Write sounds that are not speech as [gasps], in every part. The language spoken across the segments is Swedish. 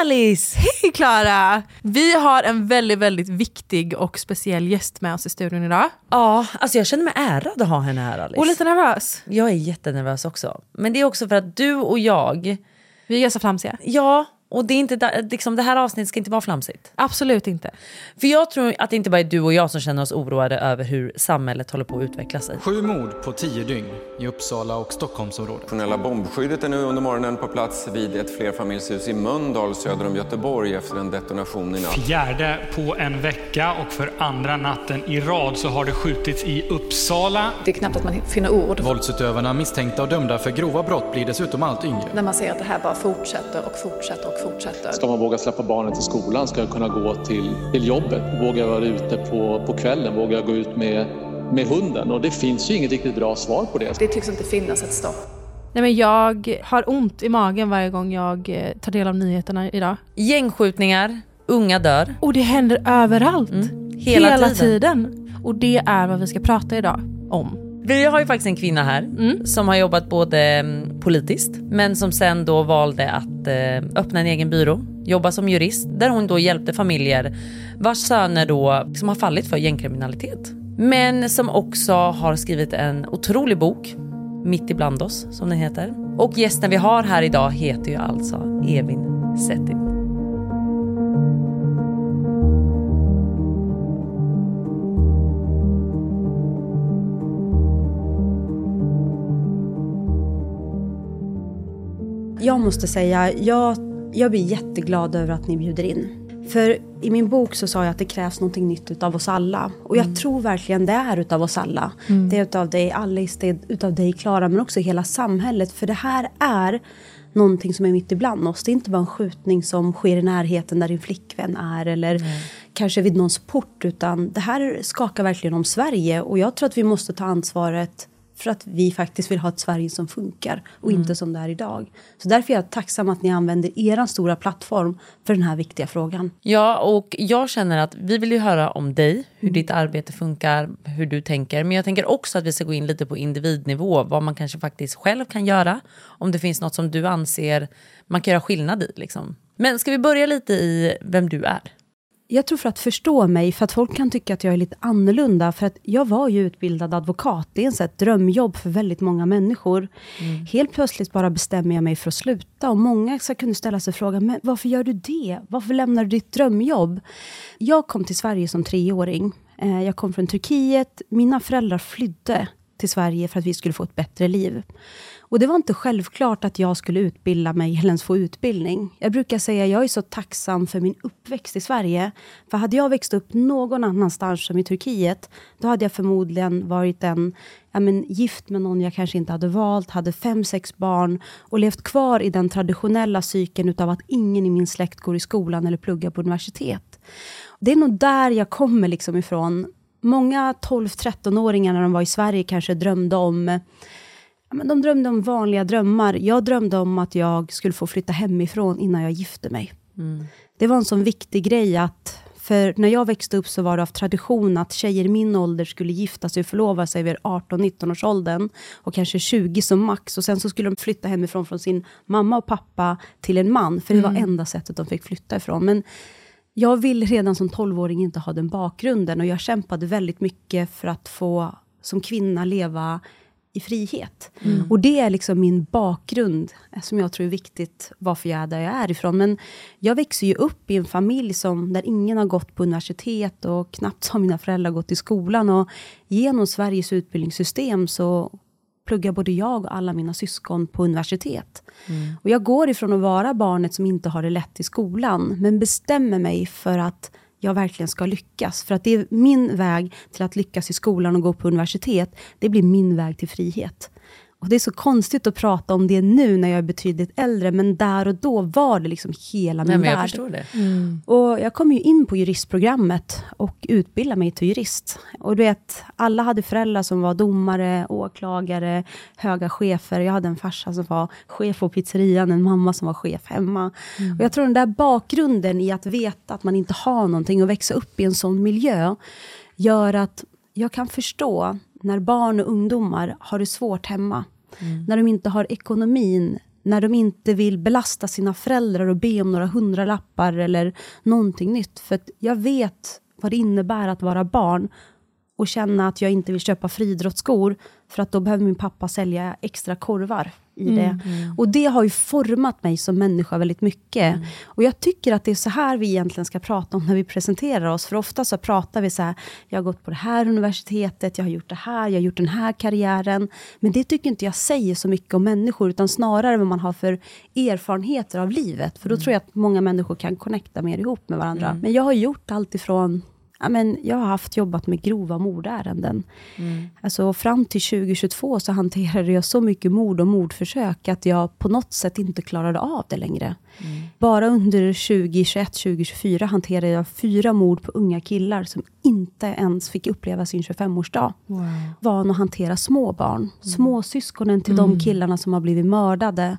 Alice! Hej Klara! Vi har en väldigt, väldigt viktig och speciell gäst med oss i studion idag. Ja, alltså jag känner mig ärad att ha henne här Alice. Och lite nervös. Jag är jättenervös också. Men det är också för att du och jag, Vi är ganska flamsiga. ja, och det, är inte, liksom, det här avsnittet ska inte vara flamsigt. Absolut inte. För jag tror att det inte bara är du och jag som känner oss oroade över hur samhället håller på att utveckla sig. Sju mord på tio dygn i Uppsala och Stockholmsområdet. Nationella bombskyddet är nu under morgonen på plats vid ett flerfamiljshus i Mölndal söder om Göteborg efter en detonation i natt. Fjärde på en vecka och för andra natten i rad så har det skjutits i Uppsala. Det är knappt att man finner ord Våldsutövarna misstänkta och dömda för grova brott blir dessutom allt yngre. när man ser att det här bara fortsätter och fortsätter och fortsätter. Ska man våga släppa barnen till skolan? Ska jag kunna gå till, till jobbet? Vågar jag vara ute på, på kvällen? Vågar jag gå ut med, med hunden? Och det finns ju inget riktigt bra svar på det. Det tycks inte finnas ett stopp. Nej, men jag har ont i magen varje gång jag eh, tar del av nyheterna idag. Gängskjutningar, unga dör. Och det händer överallt. Hela tiden. tiden. Och det är vad vi ska prata idag om. Vi har ju faktiskt en kvinna här som har jobbat både mm, politiskt men som sen då valde att eh, öppna en egen byrå, jobba som jurist där hon då hjälpte familjer vars söner då som har fallit för gängkriminalitet. Men som också har skrivit en otrolig bok, Mitt ibland oss som den heter. Och gästen vi har här idag heter ju alltså Evin Settin. Jag måste säga, jag, jag blir jätteglad över att ni bjuder in. För i min bok så sa jag att det krävs någonting nytt utav oss alla. Och jag tror verkligen det är utav oss alla. Det är utav dig Alice, det är utav dig Klara, men också hela samhället. För det här är någonting som är mitt ibland oss. Det är inte bara en skjutning som sker i närheten där din flickvän är eller kanske vid någons port. Utan det här skakar verkligen om Sverige. Och jag tror att vi måste ta ansvaret för att vi faktiskt vill ha ett Sverige som funkar och inte som det är idag. Så därför är jag tacksam att ni använder er stora plattform för den här viktiga frågan. Ja, och jag känner att vi vill ju höra om dig, hur ditt arbete funkar, hur du tänker. Men jag tänker också att vi ska gå in lite på individnivå, vad man kanske faktiskt själv kan göra. Om det finns något som du anser man kan göra skillnad i. Liksom. Men ska vi börja lite i vem du är? Jag tror för att förstå mig, för att folk kan tycka att jag är lite annorlunda, för att jag var ju utbildad advokat. Det är en sån här drömjobb för väldigt många människor. Helt plötsligt bara bestämmer jag mig för att sluta. Och många ska kunna ställa sig frågan, men varför gör du det? Varför lämnar du ditt drömjobb? Jag kom till Sverige som treåring. Eh, Jag kom från Turkiet. Mina föräldrar flydde till Sverige för att vi skulle få ett bättre liv. Och det var inte självklart att jag skulle utbilda mig eller ens få utbildning. Jag brukar säga att jag är så tacksam för min uppväxt i Sverige. För hade jag växt upp någon annanstans som i Turkiet, då hade jag förmodligen varit en, ja men, gift med någon jag kanske inte hade valt, hade fem, sex barn och levt kvar i den traditionella cykeln utav att ingen i min släkt går i skolan eller pluggar på universitet. Det är nog där jag kommer liksom ifrån. Många 12-13-åringar när de var i Sverige kanske drömde om men de drömde om vanliga drömmar. Jag drömde om att jag skulle få flytta hemifrån innan jag gifte mig. Det var en sån viktig grej att, för när jag växte upp så var det av tradition att tjejer i min ålder skulle gifta sig och förlova sig vid 18-19 års åldern och kanske 20 som max. Och sen så skulle de flytta hemifrån från sin mamma och pappa till en man, för det var enda sättet de fick flytta ifrån. Men jag ville redan som 12-åring inte ha den bakgrunden och jag kämpade väldigt mycket för att få som kvinna leva i frihet. Och det är liksom min bakgrund, eh, som jag tror är viktigt, varför jag är där jag är ifrån. Men jag växer ju upp i en familj som, där ingen har gått på universitet och knappt har mina föräldrar gått i skolan. Och genom Sveriges utbildningssystem så pluggar både jag och alla mina syskon på universitet. Och jag går ifrån att vara barnet som inte har det lätt i skolan, men bestämmer mig för att jag verkligen ska lyckas. För att det är min väg till att lyckas i skolan och gå på universitet, det blir min väg till frihet. Och Det är så konstigt att prata om det nu när jag är betydligt äldre, men där och då var det liksom hela min Nej, men jag värld. förstår det. Och jag kom ju in på juristprogrammet och utbildade mig till jurist. Och du vet, alla hade föräldrar som var domare, åklagare, höga chefer. Jag hade en farsa som var chef på pizzerian, en mamma som var chef hemma. Och jag tror den där bakgrunden i att veta att man inte har någonting och växa upp i en sån miljö, gör att jag kan förstå när barn och ungdomar har det svårt hemma. När de inte har ekonomin när de inte vill belasta sina föräldrar och be om några hundralappar eller någonting nytt. För jag vet vad det innebär att vara barn och känna att jag inte vill köpa friidrottsskor för att då behöver min pappa sälja extra korvar i det. Mm. Och det har ju format mig som människa väldigt mycket. Och jag tycker att det är så här vi egentligen ska prata om när vi presenterar oss. För ofta så pratar vi så här, jag har gått på det här universitetet, jag har gjort det här, jag har gjort den här karriären. Men det tycker inte jag säger så mycket om människor, utan snarare vad man har för erfarenheter av livet. För då tror jag att många människor kan connecta mer ihop med varandra. Men jag har gjort allt ifrån Ja, men jag har haft jobbat med grova mordärenden. Alltså, fram till 2022 så hanterade jag så mycket mord och mordförsök att jag på något sätt inte klarade av det längre. Bara under 2021-2024 hanterade jag fyra mord på unga killar som inte ens fick uppleva sin 25-årsdag. Van att hantera små barn. Småsyskonen till de killarna som har blivit mördade.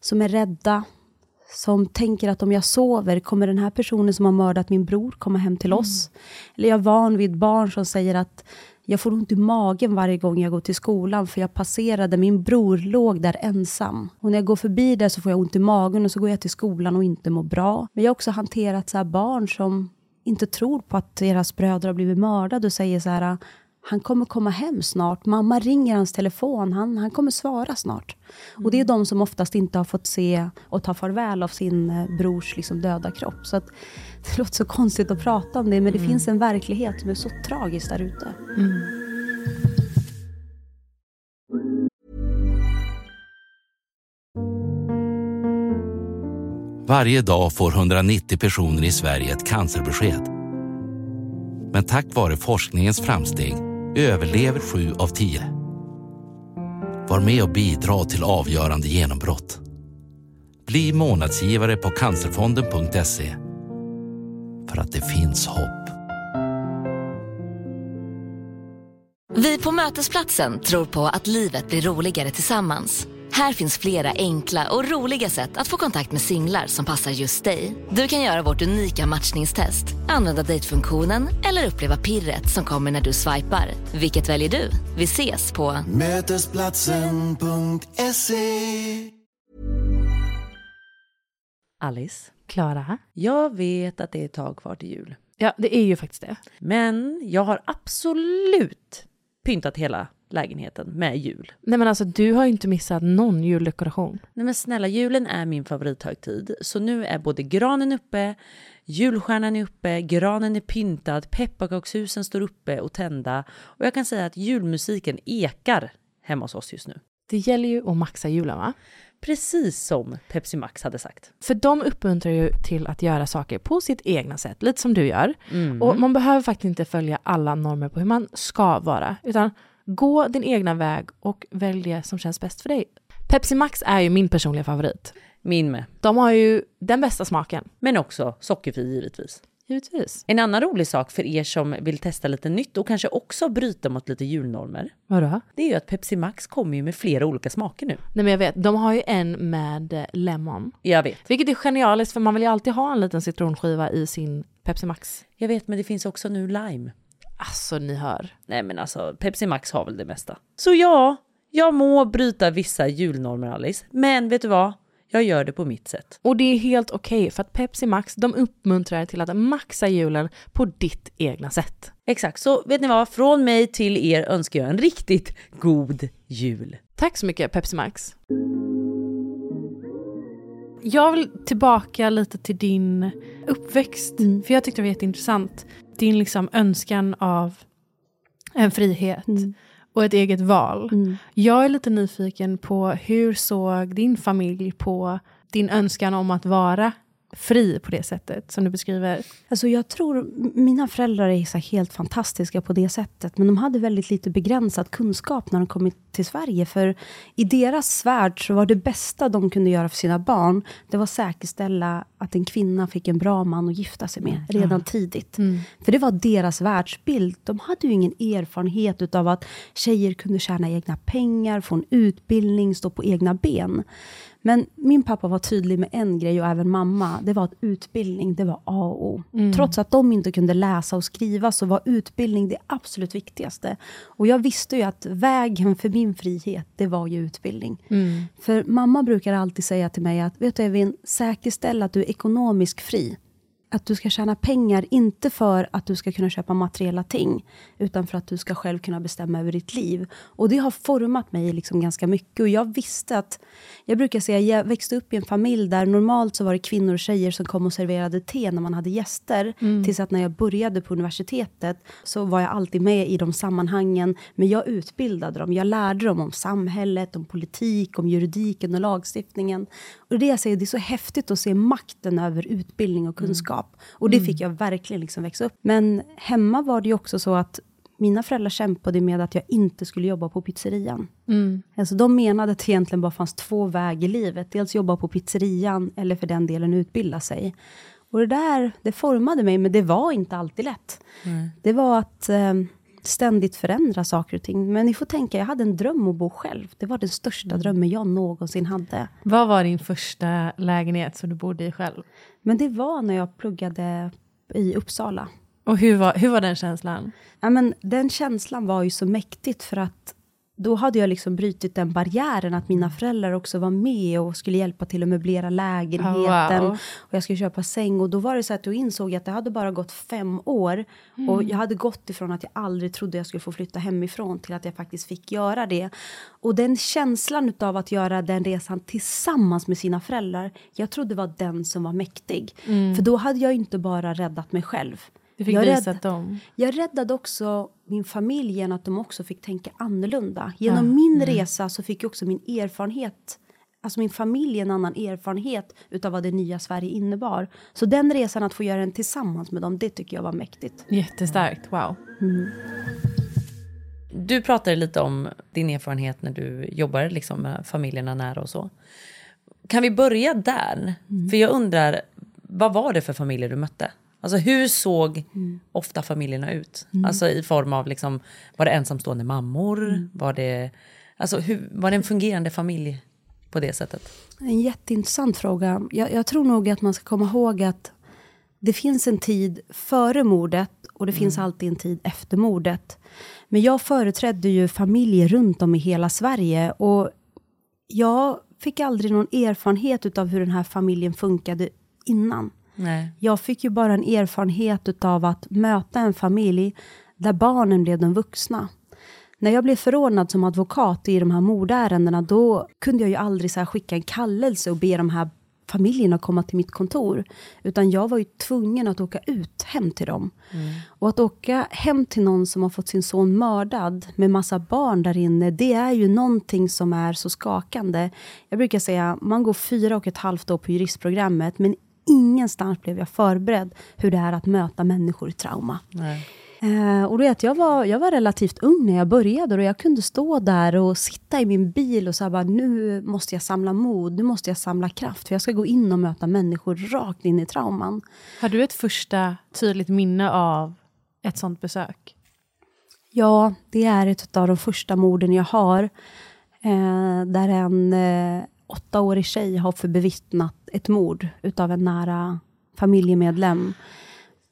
Som är rädda, som tänker att om jag sover, kommer den här personen som har mördat min bror komma hem till oss? Eller jag är van vid barn som säger att jag får ont i magen varje gång jag går till skolan, för jag passerade, min bror låg där ensam. Och när jag går förbi där så får jag ont i magen och så går jag till skolan och inte mår bra. Men jag har också hanterat så barn som inte tror på att deras bröder har blivit mördade och säger så här, han kommer komma hem snart, mamma ringer hans telefon, han, han kommer svara snart. Och det är de som oftast inte har fått se och ta farväl av sin eh, brors liksom, döda kropp. Så att, [laughs] det låter så konstigt att prata om det, men det finns en verklighet som är så tragisk där ute. Varje dag får 190 personer i Sverige ett cancerbesked. Men tack vare forskningens framsteg överlever sju av tio. Var med och bidra till avgörande genombrott. Bli månadsgivare på cancerfonden.se. För att det finns hopp. Vi på Mötesplatsen tror på att livet blir roligare tillsammans. Här finns flera enkla och roliga sätt att få kontakt med singlar som passar just dig. Du kan göra vårt unika matchningstest, använda dejtfunktionen eller uppleva pirret som kommer när du swipar. Vilket väljer du? Vi ses på... Mötesplatsen.se Alice, Klara? jag vet att det är ett tag kvar till jul. Ja, det är ju faktiskt det. Men jag har absolut pyntat hela lägenheten med jul. Nej men alltså du har ju inte missat någon juldekoration. Nej men snälla, julen är min favorithögtid. Så nu är både granen uppe, julstjärnan är uppe, granen är pyntad, pepparkakshusen står uppe och tända. Och jag kan säga att julmusiken ekar hemma hos oss just nu. Det gäller ju att maxa julen va? Precis som Pepsi Max hade sagt. För de uppmuntrar ju till att göra saker på sitt egna sätt, lite som du gör. Och man behöver faktiskt inte följa alla normer på hur man ska vara, utan gå din egna väg och välj det som känns bäst för dig. Pepsi Max är ju min personliga favorit. Min med. De har ju den bästa smaken. Men också sockerfri givetvis. Givetvis. En annan rolig sak för er som vill testa lite nytt och kanske också bryta mot lite julnormer. Vadå? Det är ju att Pepsi Max kommer ju med flera olika smaker nu. Nej men jag vet, de har ju en med eh, lemon. Jag vet. Vilket är genialiskt för man vill ju alltid ha en liten citronskiva i sin Pepsi Max. Jag vet, men det finns också nu lime. Alltså ni hör. Nej men alltså, Pepsi Max har väl det mesta. Så ja, jag må bryta vissa julnormer Alice. Men vet du vad? Jag gör det på mitt sätt. Och det är helt okej för att Pepsi Max de uppmuntrar till att maxa julen på ditt egna sätt. Exakt, så vet ni vad? Från mig till er önskar jag en riktigt god jul. Tack så mycket Pepsi Max. Jag vill tillbaka lite till din uppväxt. För jag tyckte det var jätteintressant. Din liksom önskan av en frihet och ett eget val. Jag är lite nyfiken på hur såg din familj på din önskan om att vara fri på det sättet som du beskriver? Alltså jag tror, mina föräldrar är så helt fantastiska på det sättet, men de hade väldigt lite begränsad kunskap när de kom till Sverige, för i deras värld så var det bästa de kunde göra för sina barn, det var säkerställa att en kvinna fick en bra man att gifta sig med redan tidigt. För det var deras världsbild. De hade ju ingen erfarenhet utav att tjejer kunde tjäna egna pengar, få en utbildning, stå på egna ben. Men min pappa var tydlig med en grej och även mamma. Det var att utbildning, det var A och O. Mm. Trots att de inte kunde läsa och skriva så var utbildning det absolut viktigaste. Och jag visste ju att vägen för min frihet, det var ju utbildning. Mm. För mamma brukar alltid säga till mig att, vet du Evin, säkerställ att du är ekonomiskt fri. Att du ska tjäna pengar, inte för att du ska kunna köpa materiella ting, utan för att du ska själv kunna bestämma över ditt liv. Och det har format mig liksom ganska mycket. Och jag visste att, jag brukar säga, jag växte upp i en familj där normalt så var det kvinnor och tjejer som kom och serverade te när man hade gäster. Mm. Tills att när jag började på universitetet så var jag alltid med i de sammanhangen. Men jag utbildade dem, jag lärde dem om samhället, om politik, om juridiken och lagstiftningen. Och det jag säger, det är så häftigt att se makten över utbildning och kunskap. Och det Mm. fick jag verkligen liksom växa upp. Men hemma var det ju också så att mina föräldrar kämpade med att jag inte skulle jobba på pizzerian. Mm. Alltså de menade att det egentligen bara fanns två vägar i livet. Dels jobba på pizzerian eller för den delen utbilda sig. Och det där, det formade mig, men det var inte alltid lätt. Det var att eh, ständigt förändra saker och ting. Men ni får tänka, jag hade en dröm att bo själv. Det var den största drömmen jag någonsin hade. Vad var din första lägenhet som du bodde i själv? Men det var när jag pluggade i Uppsala. Och hur var, hur var den känslan? Ja, men den känslan var ju så mäktigt för att då hade jag liksom brutit den barriären att mina föräldrar också var med och skulle hjälpa till att möblera lägenheten. Oh, wow. Och jag skulle köpa säng. Och då var det så att jag insåg att det hade bara gått fem år. Och Mm. jag hade gått ifrån att jag aldrig trodde jag skulle få flytta hemifrån till att jag faktiskt fick göra det. Och den känslan av att göra den resan tillsammans med sina föräldrar, jag trodde var den som var mäktig. Mm. För då hade jag inte bara räddat mig själv. Du fick jag visa rädd- dem. jag räddade också min familj genom att de också fick tänka annorlunda. Genom Ja. min Mm. resa så fick jag också min erfarenhet, alltså min familj en annan erfarenhet utav vad det nya Sverige innebar. Så den resan att få göra den tillsammans med dem, det tycker jag var mäktigt. Jättestarkt, wow. Du pratade lite om din erfarenhet när du jobbade liksom med familjerna nära och så. Kan vi börja där? För jag undrar, vad var det för familjer du mötte? Alltså hur såg ofta familjerna ut? Mm. Alltså i form av, liksom, var det ensamstående mammor? Var, det, alltså, hur, var det en fungerande familj på det sättet? En jätteintressant fråga. Jag, jag tror nog att man ska komma ihåg att det finns en tid före mordet och det finns alltid en tid efter mordet. Men jag företrädde ju familjer runt om i hela Sverige och jag fick aldrig någon erfarenhet av hur den här familjen funkade innan. Nej. Jag fick ju bara en erfarenhet av att möta en familj där barnen blev de vuxna. När jag blev förordnad som advokat i de här mordärendena, då kunde jag ju aldrig så skicka en kallelse och be de här familjerna komma till mitt kontor. Utan jag var ju tvungen att åka ut hem till dem. Och att åka hem till någon som har fått sin son mördad med massa barn där inne, det är ju någonting som är så skakande. Jag brukar säga, man går fyra och ett halvt år på juristprogrammet, men ingenstans blev jag förberedd hur det är att möta människor i trauma. Nej. Eh, och vet, jag, var, jag var relativt ung när jag började och jag kunde stå där och sitta i min bil och säga bara, nu måste jag samla mod, nu måste jag samla kraft, för jag ska gå in och möta människor rakt in i trauman. Har du ett första tydligt minne av ett sånt besök? Ja, det är ett av de första morden jag har. Eh, där en eh, åttaårig tjej har för bevittnat ett mord utav en nära familjemedlem.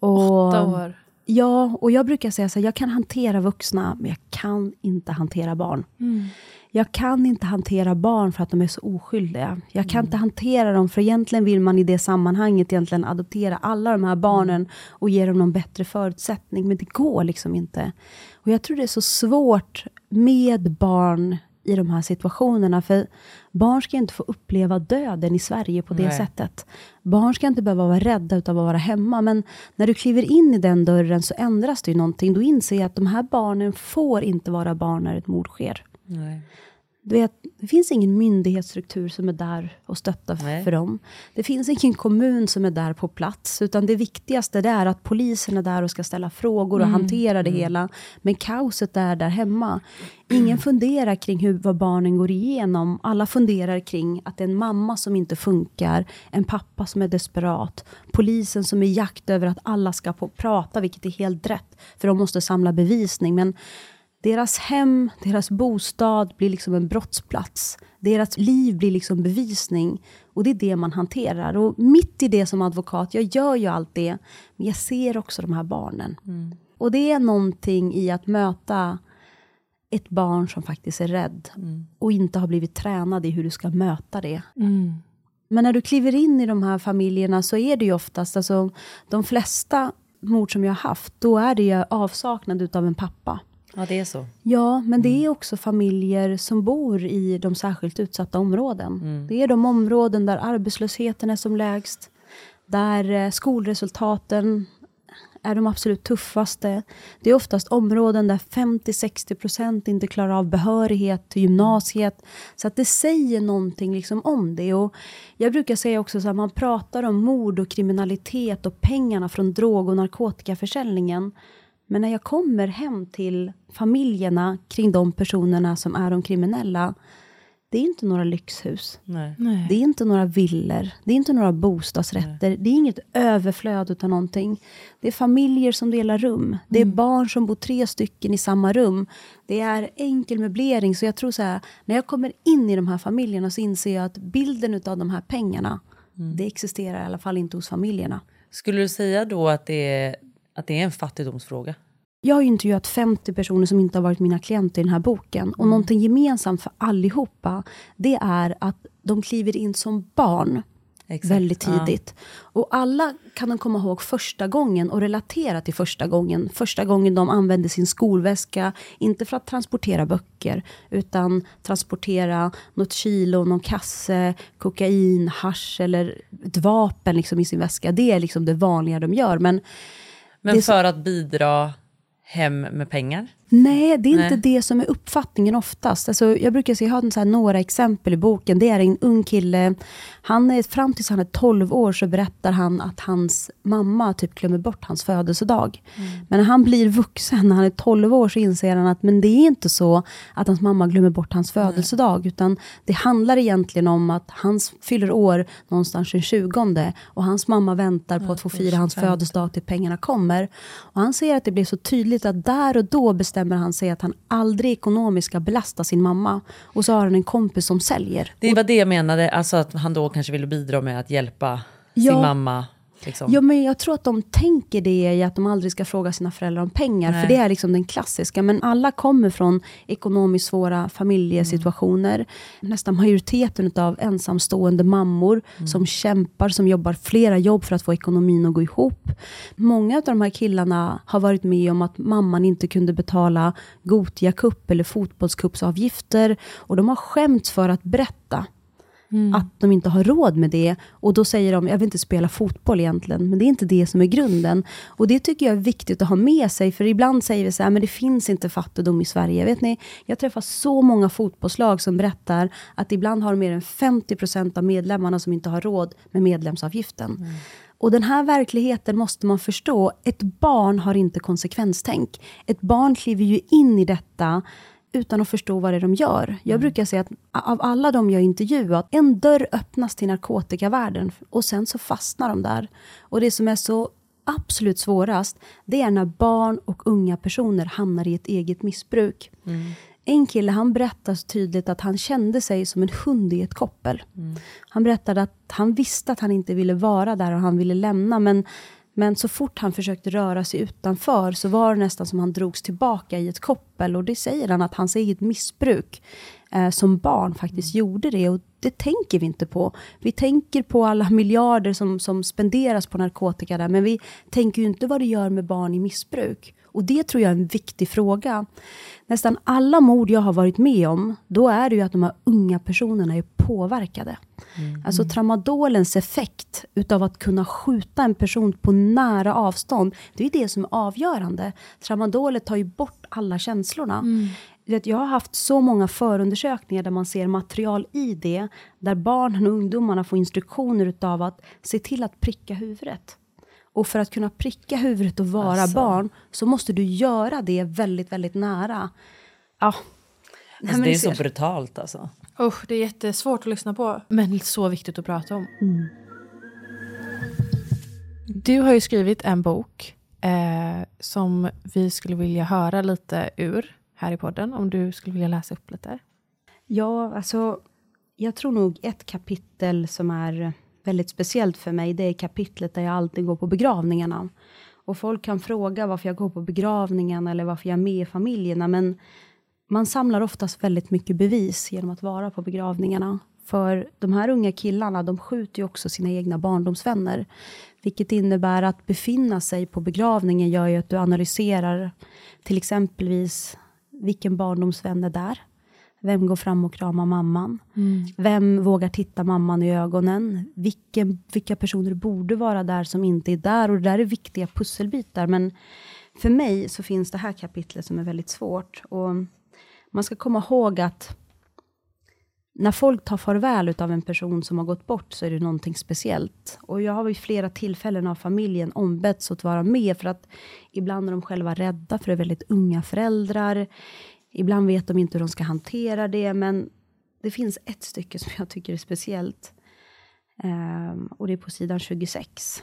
Och, Åtta år. Ja, och jag brukar säga så här, jag kan hantera vuxna, men jag kan inte hantera barn. Mm. Jag kan inte hantera barn för att de är så oskyldiga. Jag kan inte hantera dem, för egentligen vill man i det sammanhanget egentligen adoptera alla de här barnen och ge dem någon bättre förutsättning, men det går liksom inte. Och jag tror det är så svårt med barn i de här situationerna, för barn ska inte få uppleva döden i Sverige på det Nej. sättet. Barn ska inte behöva vara rädda utav att vara hemma, men när du kliver in i den dörren så ändras det ju någonting. Då inser jag att de här barnen får inte vara barn när ett mord sker. Nej. Du vet, det finns ingen myndighetsstruktur som är där och stöttar Nej. för dem. Det finns ingen kommun som är där på plats, utan det viktigaste det är att polisen är där och ska ställa frågor och Mm. hantera det hela. Men kaoset är där hemma. Ingen funderar kring hur, vad barnen går igenom. Alla funderar kring att det är en mamma som inte funkar, en pappa som är desperat, polisen som är i jakt över att alla ska få prata, vilket är helt rätt, för de måste samla bevisning. Men Deras hem, deras bostad blir liksom en brottsplats. Deras liv blir liksom bevisning. Och det är det man hanterar. Och mitt i det som advokat, jag gör ju allt det, men jag ser också de här barnen. Mm. Och det är någonting i att möta ett barn som faktiskt är rädd Mm. och inte har blivit tränad i hur du ska möta det. Mm. Men när du kliver in i de här familjerna så är det ju oftast, alltså, de flesta mord som jag har haft, då är det ju avsaknad utav en pappa. Ja, det är så. Ja, men det är också familjer som bor i de särskilt utsatta områden. Mm. Det är de områden där arbetslösheten är som lägst, där eh, skolresultaten är de absolut tuffaste. Det är oftast områden där 50-60% inte klarar av behörighet till gymnasiet. Så att det säger någonting liksom om det. Och jag brukar säga också att man pratar om mord och kriminalitet och pengarna från drog och narkotikaförsäljningen. Men när jag kommer hem till familjerna kring de personerna som är de kriminella, det är inte några lyxhus. Nej. Nej. Det är inte några villor, det är inte några bostadsrätter, det är inget överflöd utan någonting. Det är familjer som delar rum, det är barn som bor tre stycken i samma rum. Det är enkel möblering, så jag tror så här, när jag kommer in i de här familjerna så inser jag att bilden av de här pengarna, det existerar i alla fall inte hos familjerna. Skulle du säga då att det är, att det är en fattigdomsfråga? Jag har ju intervjuat 50 personer som inte har varit mina klienter i den här boken. Och någonting gemensamt för allihopa, det är att de kliver in som barn Exakt, väldigt ja. tidigt. Och alla kan de komma ihåg första gången och relatera till första gången. Första gången de använde sin skolväska, inte för att transportera böcker, utan transportera något kilo, någon kasse, kokain, hasch eller ett vapen liksom i sin väska. Det är liksom det vanliga de gör. Men Men så- för att bidra hem med pengar? Nej, det är inte Nej. det som är uppfattningen oftast. Alltså, jag brukar säga, jag har så några exempel i boken. Det är en ung kille, han är, fram tills han är 12 år så berättar han att hans mamma typ glömmer bort hans födelsedag. Men när han blir vuxen, när han är 12 år, så inser han att men det är inte så att hans mamma glömmer bort hans födelsedag. Utan det handlar egentligen om att han fyller år någonstans den 20 och hans mamma väntar på att få fira hans födelsedag till pengarna kommer. Och han ser att det blir så tydligt att där och då bestämmer han sig att han aldrig ekonomiskt ska belasta sin mamma. Och så har han en kompis som säljer. Det var det jag menade, alltså att han då kanske ville bidra med att hjälpa Ja. sin mamma. Liksom. Ja, men jag tror att de tänker det i att de aldrig ska fråga sina föräldrar om pengar. Nej. För det är liksom den klassiska. Men alla kommer från ekonomiskt svåra familjesituationer. Nästan majoriteten av ensamstående mammor som kämpar, som jobbar flera jobb för att få ekonomin att gå ihop. Många av de här killarna har varit med om att mamman inte kunde betala Gotia Cup eller fotbollscupsavgifter. Och de har skämts för att berätta att de inte har råd med det. Och då säger de, jag vill inte spela fotboll egentligen, men det är inte det som är grunden. Och det tycker jag är viktigt att ha med sig, för ibland säger vi så här, men det finns inte fattigdom i Sverige. Vet ni, jag träffar så många fotbollslag som berättar att ibland har mer än 50% av medlemmarna som inte har råd med medlemsavgiften. Och den här verkligheten måste man förstå. Ett barn har inte konsekvenstänk. Ett barn kliver ju in i detta utan att förstå vad det är de gör. Jag brukar säga att av alla de jag intervjuat, en dörr öppnas till narkotikavärlden och sen så fastnar de där. Och det som är så absolut svårast, det är när barn och unga personer hamnar i ett eget missbruk. En kille han berättar så tydligt att han kände sig som en hund i ett koppel. Han berättade att han visste att han inte ville vara där och han ville lämna, men men så fort han försökte röra sig utanför så var det nästan som han drogs tillbaka i ett koppel. Och det säger han att hans eget missbruk eh, som barn faktiskt gjorde det. Och det tänker vi inte på. Vi tänker på alla miljarder som, som spenderas på narkotika där. Men vi tänker ju inte vad det gör med barn i missbruk. Och det tror jag är en viktig fråga. Nästan alla mord jag har varit med om, då är det ju att de här unga personerna är påverkade. Alltså tramadolens effekt utav att kunna skjuta en person på nära avstånd, det är det som är avgörande. Tramadolet tar ju bort alla känslorna. Vet, Jag har haft så många förundersökningar där man ser material i det, där barnen och ungdomarna får instruktioner utav att se till att pricka huvudet. Och för att kunna pricka huvudet och vara Alltså. barn, så måste du göra det väldigt, väldigt nära. Ja. Nej, Alltså, men det är så brutalt alltså. Usch, det är jättesvårt att lyssna på. Men så viktigt att prata om. Du har ju skrivit en bok eh, som vi skulle vilja höra lite ur. här i podden, om du skulle vilja läsa upp lite. Ja, alltså jag tror nog ett kapitel som är väldigt speciellt för mig, det är kapitlet där jag alltid går på begravningarna. Och folk kan fråga varför jag går på begravningen eller varför jag är med i familjerna, men man samlar oftast väldigt mycket bevis genom att vara på begravningarna. För de här unga killarna, de skjuter ju också sina egna barndomsvänner. Vilket innebär att befinna sig på begravningen gör ju att du analyserar till exempelvis vilken barndomsvän är där? Vem går fram och kramar mamman? Mm. Vem vågar titta mamman i ögonen? Vilken, vilka personer borde vara där som inte är där? Och det där är viktiga pusselbitar. Men för mig så finns det här kapitlet som är väldigt svårt. Och man ska komma ihåg att när folk tar farväl av en person som har gått bort så är det någonting speciellt. Och jag har vid flera tillfällen av familjen ombetts att vara med för att ibland är de själva rädda för det är väldigt unga föräldrar. Ibland vet de inte hur de ska hantera det, men det finns ett stycke som jag tycker är speciellt. Ehm, och det är på sidan 26.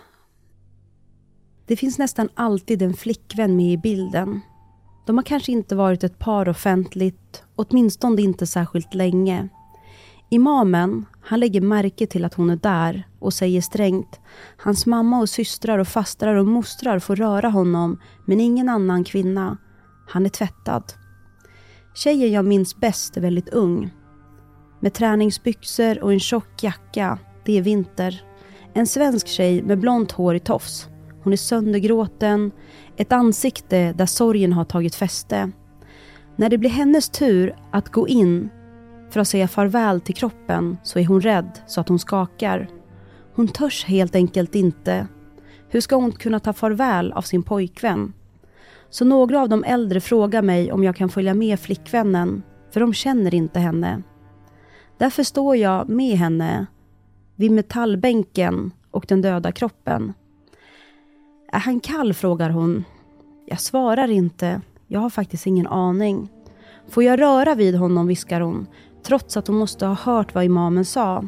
Det finns nästan alltid en flickvän med i bilden. De har kanske inte varit ett par offentligt, åtminstone inte särskilt länge. Imamen, han lägger märke till att hon är där och säger strängt Hans mamma och systrar och fastrar och mostrar får röra honom, men ingen annan kvinna. Han är tvättad. Tjejen jag minns bäst är väldigt ung. Med träningsbyxor och en tjock jacka. Det är vinter. En svensk tjej med blont hår i tofs. Hon är söndergråten. Ett ansikte där sorgen har tagit fäste. När det blir hennes tur att gå in för att säga farväl till kroppen så är hon rädd så att hon skakar. Hon törs helt enkelt inte. Hur ska hon kunna ta farväl av sin pojkvän? Så några av de äldre frågar mig om jag kan följa med flickvännen, för de känner inte henne. Därför står jag med henne vid metallbänken och den döda kroppen. Är han kall? frågar hon. Jag svarar inte. Jag har faktiskt ingen aning. Får jag röra vid honom? viskar hon, trots att hon måste ha hört vad imamen sa.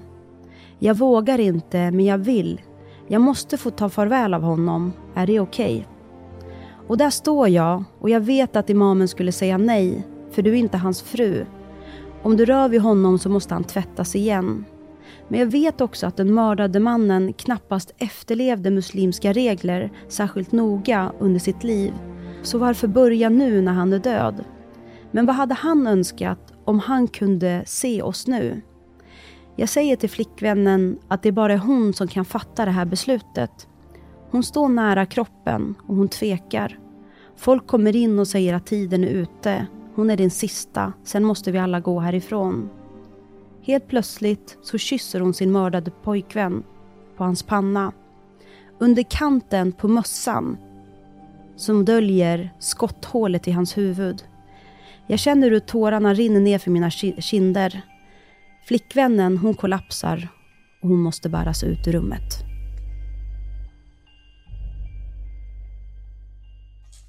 Jag vågar inte, men jag vill. Jag måste få ta farväl av honom. Är det okej? Okay? Och där står jag och jag vet att imamen skulle säga nej, för du är inte hans fru. Om du rör vid honom så måste han tvättas igen. Men jag vet också att den mördade mannen knappast efterlevde muslimska regler särskilt noga under sitt liv. Så varför börja nu när han är död? Men vad hade han önskat om han kunde se oss nu? Jag säger till flickvännen att det bara är hon som kan fatta det här beslutet. Hon står nära kroppen och hon tvekar. Folk kommer in och säger att tiden är ute. Hon är den sista, sen måste vi alla gå härifrån. Helt plötsligt så kysser hon sin mördade pojkvän på hans panna. Under kanten på mössan som döljer skotthålet i hans huvud. Jag känner hur tårarna rinner ner för mina kinder. Flickvännen hon kollapsar och hon måste bäras ut ur rummet.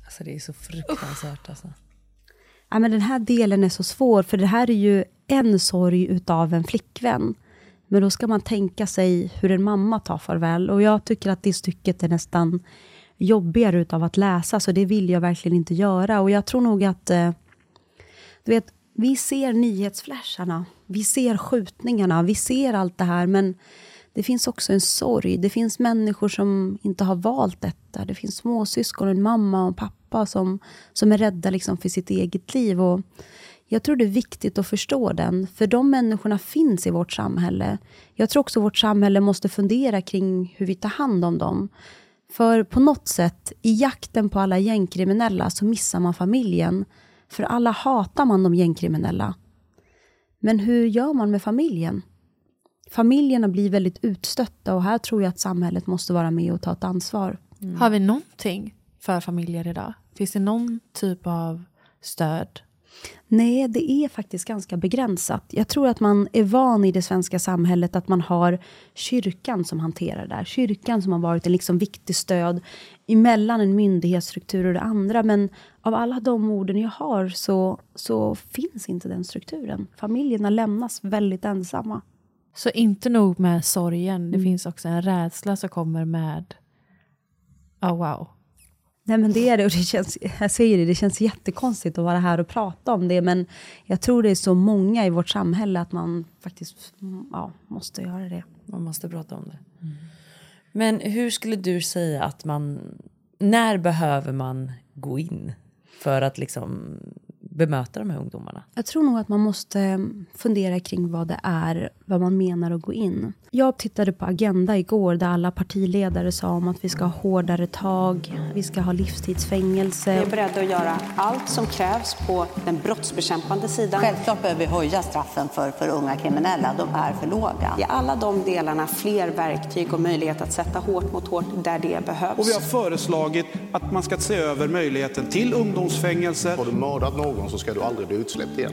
Alltså det är så fruktansvärt alltså. Ja, men den här delen är så svår, för det här är ju en sorg utav en flickvän. Men då ska man tänka sig hur en mamma tar farväl. Och jag tycker att det stycket är nästan jobbigare utav att läsa, så det vill jag verkligen inte göra. Och jag tror nog att, eh, du vet, vi ser nyhetsflasharna, vi ser skjutningarna, vi ser allt det här, men det finns också en sorg. Det finns människor som inte har valt detta. Det finns småsyskon, en mamma och en pappa som, som är rädda liksom för sitt eget liv. Och jag tror det är viktigt att förstå den, för de människorna finns i vårt samhälle. Jag tror också vårt samhälle måste fundera kring hur vi tar hand om dem. För på något sätt, i jakten på alla gängkriminella, så missar man familjen. För alla hatar man de gängkriminella. Men hur gör man med familjen? Familjerna blir väldigt utstötta och här tror jag att samhället måste vara med och ta ett ansvar. Mm. Har vi någonting för familjer idag? Finns det någon typ av stöd? Nej, det är faktiskt ganska begränsat. Jag tror att man är van i det svenska samhället att man har kyrkan som hanterar det här. Kyrkan som har varit en liksom viktig stöd emellan en myndighetsstruktur och det andra. Men av alla de orden jag har så, så finns inte den strukturen. Familjerna lämnas väldigt ensamma. Så inte nog med sorgen, det mm. finns också en rädsla som kommer med, oh wow. Nej men det är det och det känns, jag säger det, det känns jättekonstigt att vara här och prata om det men jag tror det är så många i vårt samhälle att man faktiskt ja, måste göra det. Man måste prata om det. Men hur skulle du säga att man, när behöver man gå in för att liksom bemöta de här ungdomarna? Jag tror nog att man måste fundera kring vad det är, vad man menar att gå in. Jag tittade på Agenda igår där alla partiledare sa om att vi ska ha hårdare tag, vi ska ha livstidsfängelse. Vi är beredda att göra allt som krävs på den brottsbekämpande sidan. Självklart behöver vi höja straffen för, för unga kriminella, de är för låga. I alla de delarna fler verktyg och möjlighet att sätta hårt mot hårt där det behövs. Och vi har föreslagit att man ska se över möjligheten till ungdomsfängelse. Har du mördat någon så ska du aldrig bli utsläppt igen.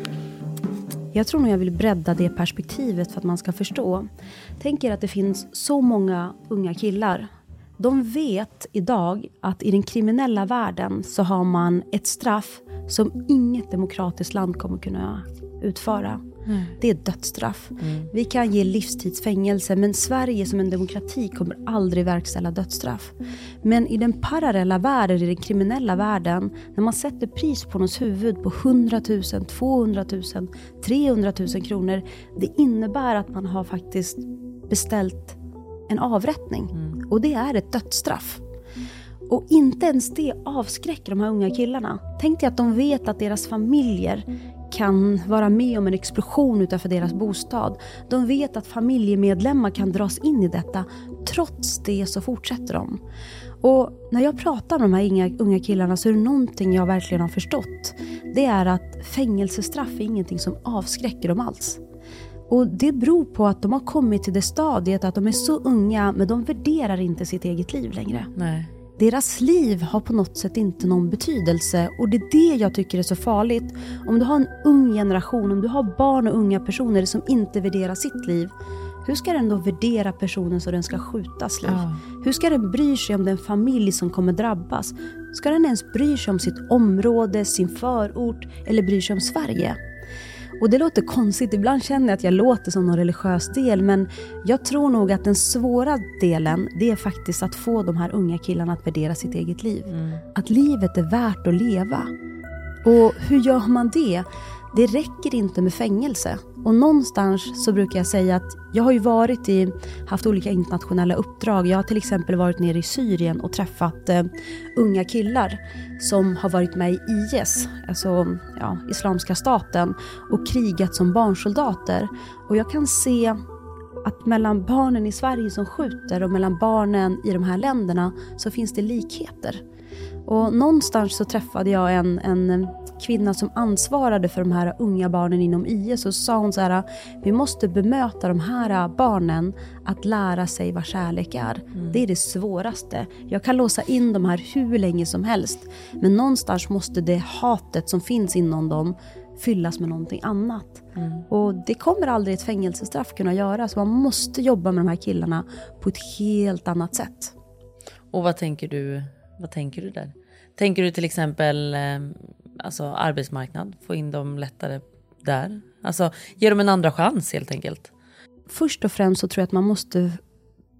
Jag tror nog jag vill bredda det perspektivet för att man ska förstå. Tänk er att det finns så många unga killar. De vet idag att i den kriminella världen så har man ett straff som inget demokratiskt land kommer kunna utföra. Mm. Det är dödsstraff. Vi kan ge livstidsfängelse men Sverige som en demokrati kommer aldrig verkställa dödsstraff. Men i den parallella världen, i den kriminella världen, när man sätter pris på någons huvud på 100 000, 200 000, 300 000 kronor. Det innebär att man har faktiskt beställt en avrättning. Och det är ett dödsstraff. Och inte ens det avskräcker de här unga killarna. Tänk dig att de vet att deras familjer kan vara med om en explosion utanför deras bostad. De vet att familjemedlemmar kan dras in i detta. Trots det så fortsätter de. Och när jag pratar med de här unga, unga killarna så är det någonting jag verkligen har förstått. Det är att fängelsestraff är ingenting som avskräcker dem alls. Och det beror på att de har kommit till det stadiet att de är så unga men de värderar inte sitt eget liv längre. Nej. Deras liv har på något sätt inte någon betydelse och det är det jag tycker är så farligt. Om du har en ung generation, om du har barn och unga personer som inte värderar sitt liv, hur ska den då värdera personen så den ska skjutas liv? Ja. Hur ska den bry sig om den familj som kommer drabbas? Ska den ens bry sig om sitt område, sin förort eller bry sig om Sverige? Och det låter konstigt, ibland känner jag att jag låter som någon religiös del men jag tror nog att den svåra delen det är faktiskt att få de här unga killarna att värdera sitt eget liv. Att livet är värt att leva. Och hur gör man det? Det räcker inte med fängelse. Och någonstans så brukar jag säga att jag har ju varit i, haft olika internationella uppdrag. Jag har till exempel varit nere i Syrien och träffat eh, unga killar som har varit med i IS, alltså ja, Islamiska staten, och krigat som barnsoldater. Och jag kan se att mellan barnen i Sverige som skjuter och mellan barnen i de här länderna så finns det likheter. Och någonstans så träffade jag en, en kvinna som ansvarade för de här unga barnen inom IS och så sa hon så här, vi måste bemöta de här barnen att lära sig vad kärlek är. Det är det svåraste. Jag kan låsa in de här hur länge som helst, men någonstans måste det hatet som finns inom dem fyllas med någonting annat. Och det kommer aldrig ett fängelsestraff kunna göra, så man måste jobba med de här killarna på ett helt annat sätt. Och vad tänker du, vad tänker du där? Tänker du till exempel eh, alltså arbetsmarknad, få in dem lättare där? Alltså ge dem en andra chans helt enkelt. Först och främst så tror jag att man måste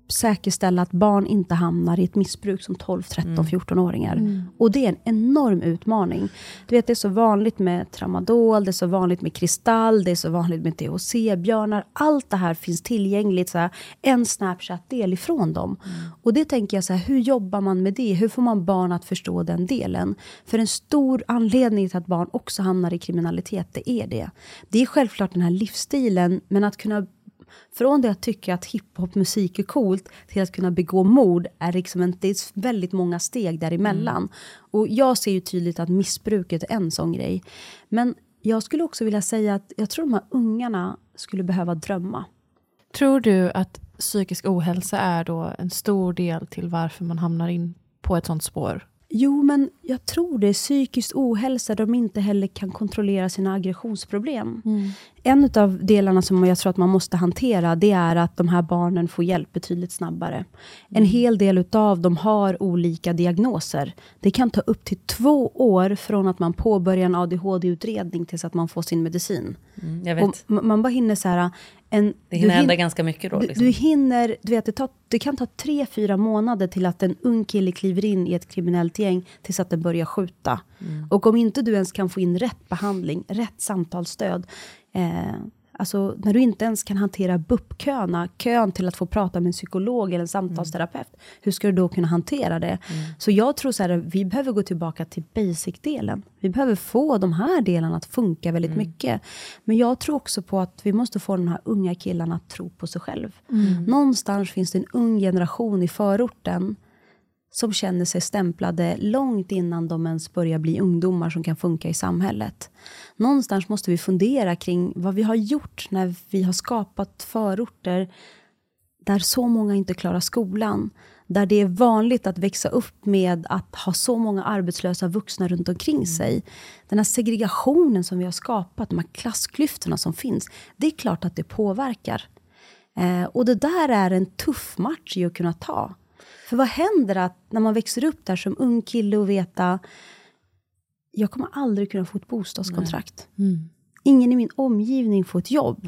säkerställa att barn inte hamnar i ett missbruk som 12, 13, Mm. 14-åringar. Mm. Och det är en enorm utmaning. Du vet, det är så vanligt med tramadol, det är så vanligt med kristall, det är så vanligt med THC-björnar. Allt det här finns tillgängligt, så här, en Snapchat-del ifrån dem. Och det tänker jag, så här, hur jobbar man med det? Hur får man barn att förstå den delen? För en stor anledning till att barn också hamnar i kriminalitet, det är det. Det är självklart den här livsstilen, men att kunna från det att tycka att hiphopmusik är coolt till att kunna begå mord är liksom en, det är väldigt många steg däremellan. Och jag ser ju tydligt att missbruket är en sån grej. Men jag skulle också vilja säga att jag tror de här ungarna skulle behöva drömma. Tror du att psykisk ohälsa är då en stor del till varför man hamnar in på ett sånt spår? Jo, men jag tror det är psykisk ohälsa där de inte heller kan kontrollera sina aggressionsproblem. En av delarna som jag tror att man måste hantera, det är att de här barnen får hjälp betydligt snabbare. En hel del utav dem har olika diagnoser. Det kan ta upp till två år från att man påbörjar en ADHD-utredning tills att man får sin medicin. Mm, jag vet. Och man bara hinner så här, En, Det hinner du hin- hända ganska mycket då. Du, Liksom. du hinner, du vet, det, tar, det kan ta tre, fyra månader till att en ung kille kliver in i ett kriminellt gäng tills att den börjar skjuta. Mm. Och om inte du ens kan få in rätt behandling, rätt samtalsstöd, eh, alltså när du inte ens kan hantera BUP-köerna, kön till att få prata med en psykolog eller en samtalsterapeut, hur ska du då kunna hantera det? Så jag tror så här, vi behöver gå tillbaka till basic-delen. Vi behöver få de här delarna att funka väldigt mycket. Men jag tror också på att vi måste få de här unga killarna att tro på sig själv. Mm. Någonstans finns det en ung generation i förorten som känner sig stämplade långt innan de ens börjar bli ungdomar som kan funka i samhället. Någonstans måste vi fundera kring vad vi har gjort när vi har skapat förorter där så många inte klarar skolan. Där det är vanligt att växa upp med att ha så många arbetslösa vuxna runt omkring sig. Den här segregationen som vi har skapat, de här klassklyftorna som finns. Det är klart att det påverkar. Eh, och det där är en tuff match i att kunna ta. För vad händer att när man växer upp där som ung kille och veta jag kommer aldrig kunna få ett bostadskontrakt. Ingen i min omgivning får ett jobb.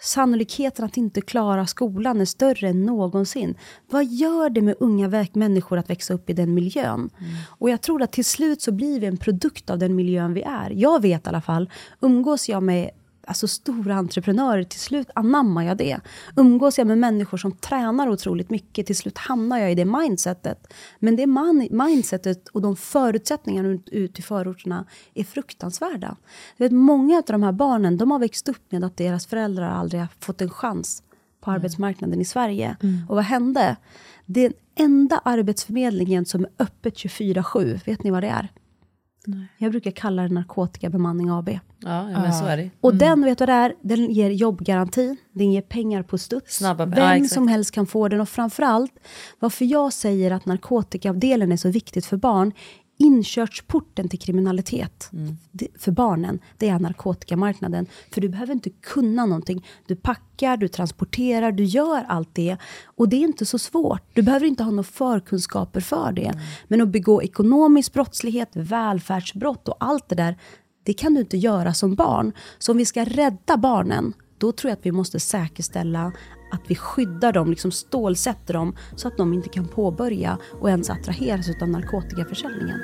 Sannolikheten att inte klara skolan är större än någonsin. Vad gör det med unga människor att växa upp i den miljön? Och jag tror att till slut så blir vi en produkt av den miljön vi är. Jag vet i alla fall, umgås jag med alltså stora entreprenörer, till slut anammar jag det. Umgås jag med människor som tränar otroligt mycket, till slut hamnar jag i det mindsetet. Men det man, mindsetet och de förutsättningarna ut, ut i förorterna är fruktansvärda. Du vet, många av de här barnen, de har växt upp med att deras föräldrar aldrig har fått en chans på arbetsmarknaden i Sverige. Och vad hände? Den enda arbetsförmedlingen som är öppet 24-7, vet ni vad det är? Jag brukar kalla det narkotikabemanning AB. Ja, ja, men så är det. Och den, vet du vad det är? Den ger jobbgaranti, den ger pengar på studs. Snabba- Vem ja, som helst kan få den. Och framförallt, varför jag säger att narkotikaavdelen är så viktigt för barn, inkörsporten till kriminalitet det, för barnen, det är narkotikamarknaden. För du behöver inte kunna någonting. Du packar, du transporterar, du gör allt det. Och det är inte så svårt. Du behöver inte ha några förkunskaper för det. Men att begå ekonomisk brottslighet, välfärdsbrott och allt det där, det kan du inte göra som barn. Så om vi ska rädda barnen, då tror jag att vi måste säkerställa att vi skyddar dem, liksom stålsätter dem, så att de inte kan påbörja och ens attraheras av narkotikaförsäljningen.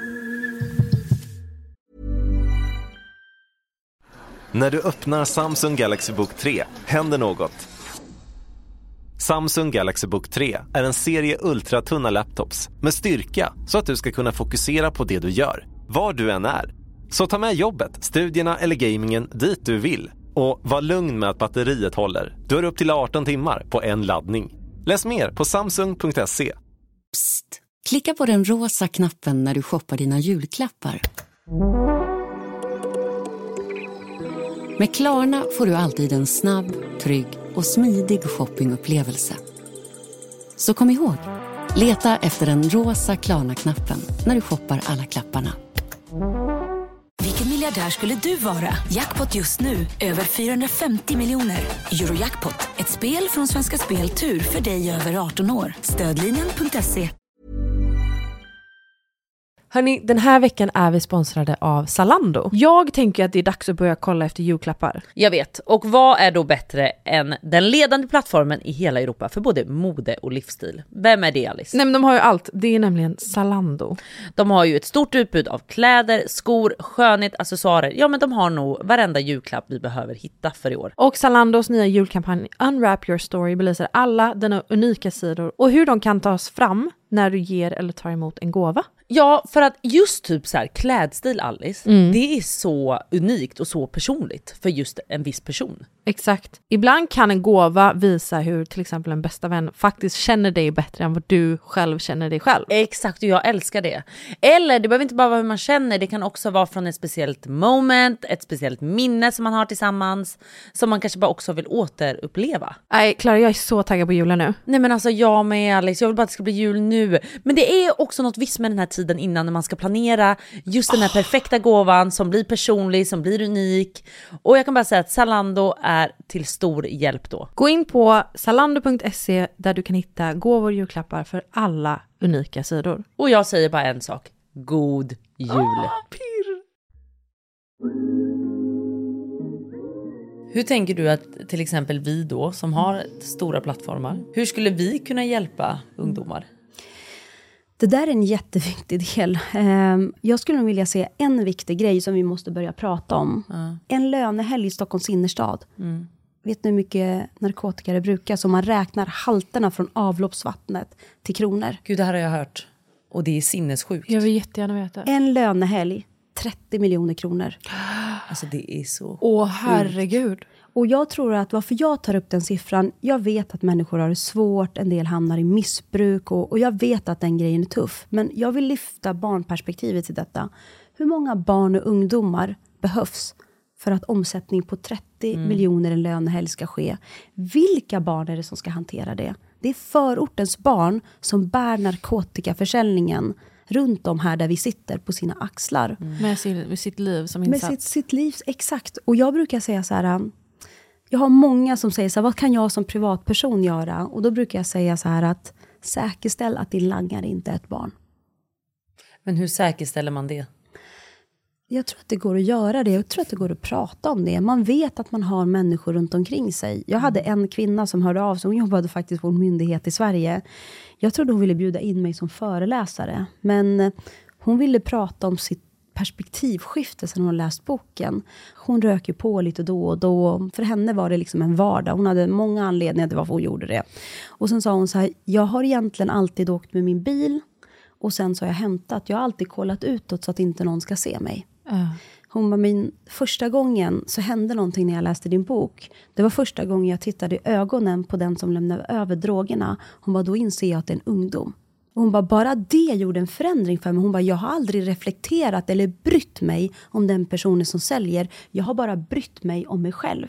När du öppnar Samsung Galaxy Book 3 händer något. Samsung Galaxy Book 3 är en serie ultratunna laptops med styrka så att du ska kunna fokusera på det du gör, var du än är. Så ta med jobbet, studierna eller gamingen dit du vill. Och var lugn med att batteriet håller. Du har upp till 18 timmar på en laddning. Läs mer på samsung.se. Klicka på den rosa knappen när du shoppar dina julklappar. Med Klarna får du alltid en snabb, trygg och smidig shoppingupplevelse. Så kom ihåg, leta efter den rosa Klarna-knappen när du shoppar alla klapparna. Miljardär skulle du vara? Jackpot just nu, över 450 miljoner. Eurojackpot, ett spel från Svenska Spel Tur för dig över 18 år. Stödlinjen.se. Hörni, den här veckan är vi sponsrade av Zalando. Jag tänker att det är dags att börja kolla efter julklappar. Jag vet. Och vad är då bättre än den ledande plattformen i hela Europa för både mode och livsstil? Vem är det Alice? Nej men de har ju allt. Det är nämligen Zalando. De har ju ett stort utbud av kläder, skor, skönhet, accessoarer. Ja men de har nog varenda julklapp vi behöver hitta för i år. Och Zalandos nya julkampanj Unwrap Your Story belyser alla dina unika sidor och hur de kan tas fram när du ger eller tar emot en gåva. Ja, för att just typ så här klädstil Alice, Mm. det är så unikt och så personligt för just en viss person. Exakt. Ibland kan en gåva visa hur till exempel en bästa vän faktiskt känner dig bättre än vad du själv känner dig själv. Exakt, och jag älskar det. Eller det behöver inte bara vara hur man känner, det kan också vara från ett speciellt moment, ett speciellt minne som man har tillsammans, som man kanske bara också vill återuppleva. Nej, Klara, jag är så taggad på julen nu. Nej men alltså jag med Alice, jag vill bara att det ska bli jul nu. Men det är också något visst med den här tiden innan när man ska planera just den här perfekta gåvan som blir personlig, som blir unik. Och jag kan bara säga att Zalando är till stor hjälp då. Gå in på zalando.se där du kan hitta gåvor och julklappar för alla unika sidor. Och jag säger bara en sak, god jul! Hur tänker du att till exempel vi då som har stora plattformar, hur skulle vi kunna hjälpa ungdomar? Det där är en jätteviktig del. Ehm, Jag skulle nog vilja se en viktig grej som vi måste börja prata om. En lönehelg i Stockholms innerstad. Mm. Vet ni hur mycket narkotika det brukas? Om man räknar halterna från avloppsvattnet till kronor. Gud, det här har jag hört. Och det är sinnessjukt. Jag vill jättegärna veta. En lönehelg, 30 miljoner kronor. Alltså det är så Åh herregud. Och jag tror att varför jag tar upp den siffran, jag vet att människor har det svårt, en del hamnar i missbruk och, och jag vet att den grejen är tuff. Men jag vill lyfta barnperspektivet till detta. Hur många barn och ungdomar behövs för att omsättning på 30 Mm. miljoner en lönehelg ska ske? Vilka barn är det som ska hantera det? Det är förortens barn som bär narkotikaförsäljningen runt om här där vi sitter på sina axlar. Med, sin, med sitt liv som Med insats. sitt, sitt liv, exakt. Och jag brukar säga så här, jag har många som säger så här, vad kan jag som privatperson göra? Och då brukar jag säga så här att säkerställ att din langare inte är ett barn. Men hur säkerställer man det? Jag tror att det går att göra det. Jag tror att det går att prata om det. Man vet att man har människor runt omkring sig. Jag hade en kvinna som hörde av sig. Hon jobbade faktiskt på en myndighet i Sverige. Jag trodde hon ville bjuda in mig som föreläsare. Men hon ville prata om sitt perspektivskifte sen hon läst boken. Hon röker på lite då och då. För henne var det liksom en vardag. Hon hade många anledningar till varför hon gjorde det. Och sen sa hon så här, jag har egentligen alltid åkt med min bil. Och sen så har jag hämtat. Jag har alltid kollat utåt så att inte någon ska se mig. Hon var min första gången så hände någonting när jag läste din bok. Det var första gången jag tittade i ögonen på den som lämnade över drogerna. Hon bara, då inser jag att det är en ungdom. Och hon bara, bara det gjorde en förändring för mig. Hon bara, jag har aldrig reflekterat eller brytt mig om den personen som säljer. Jag har bara brytt mig om mig själv.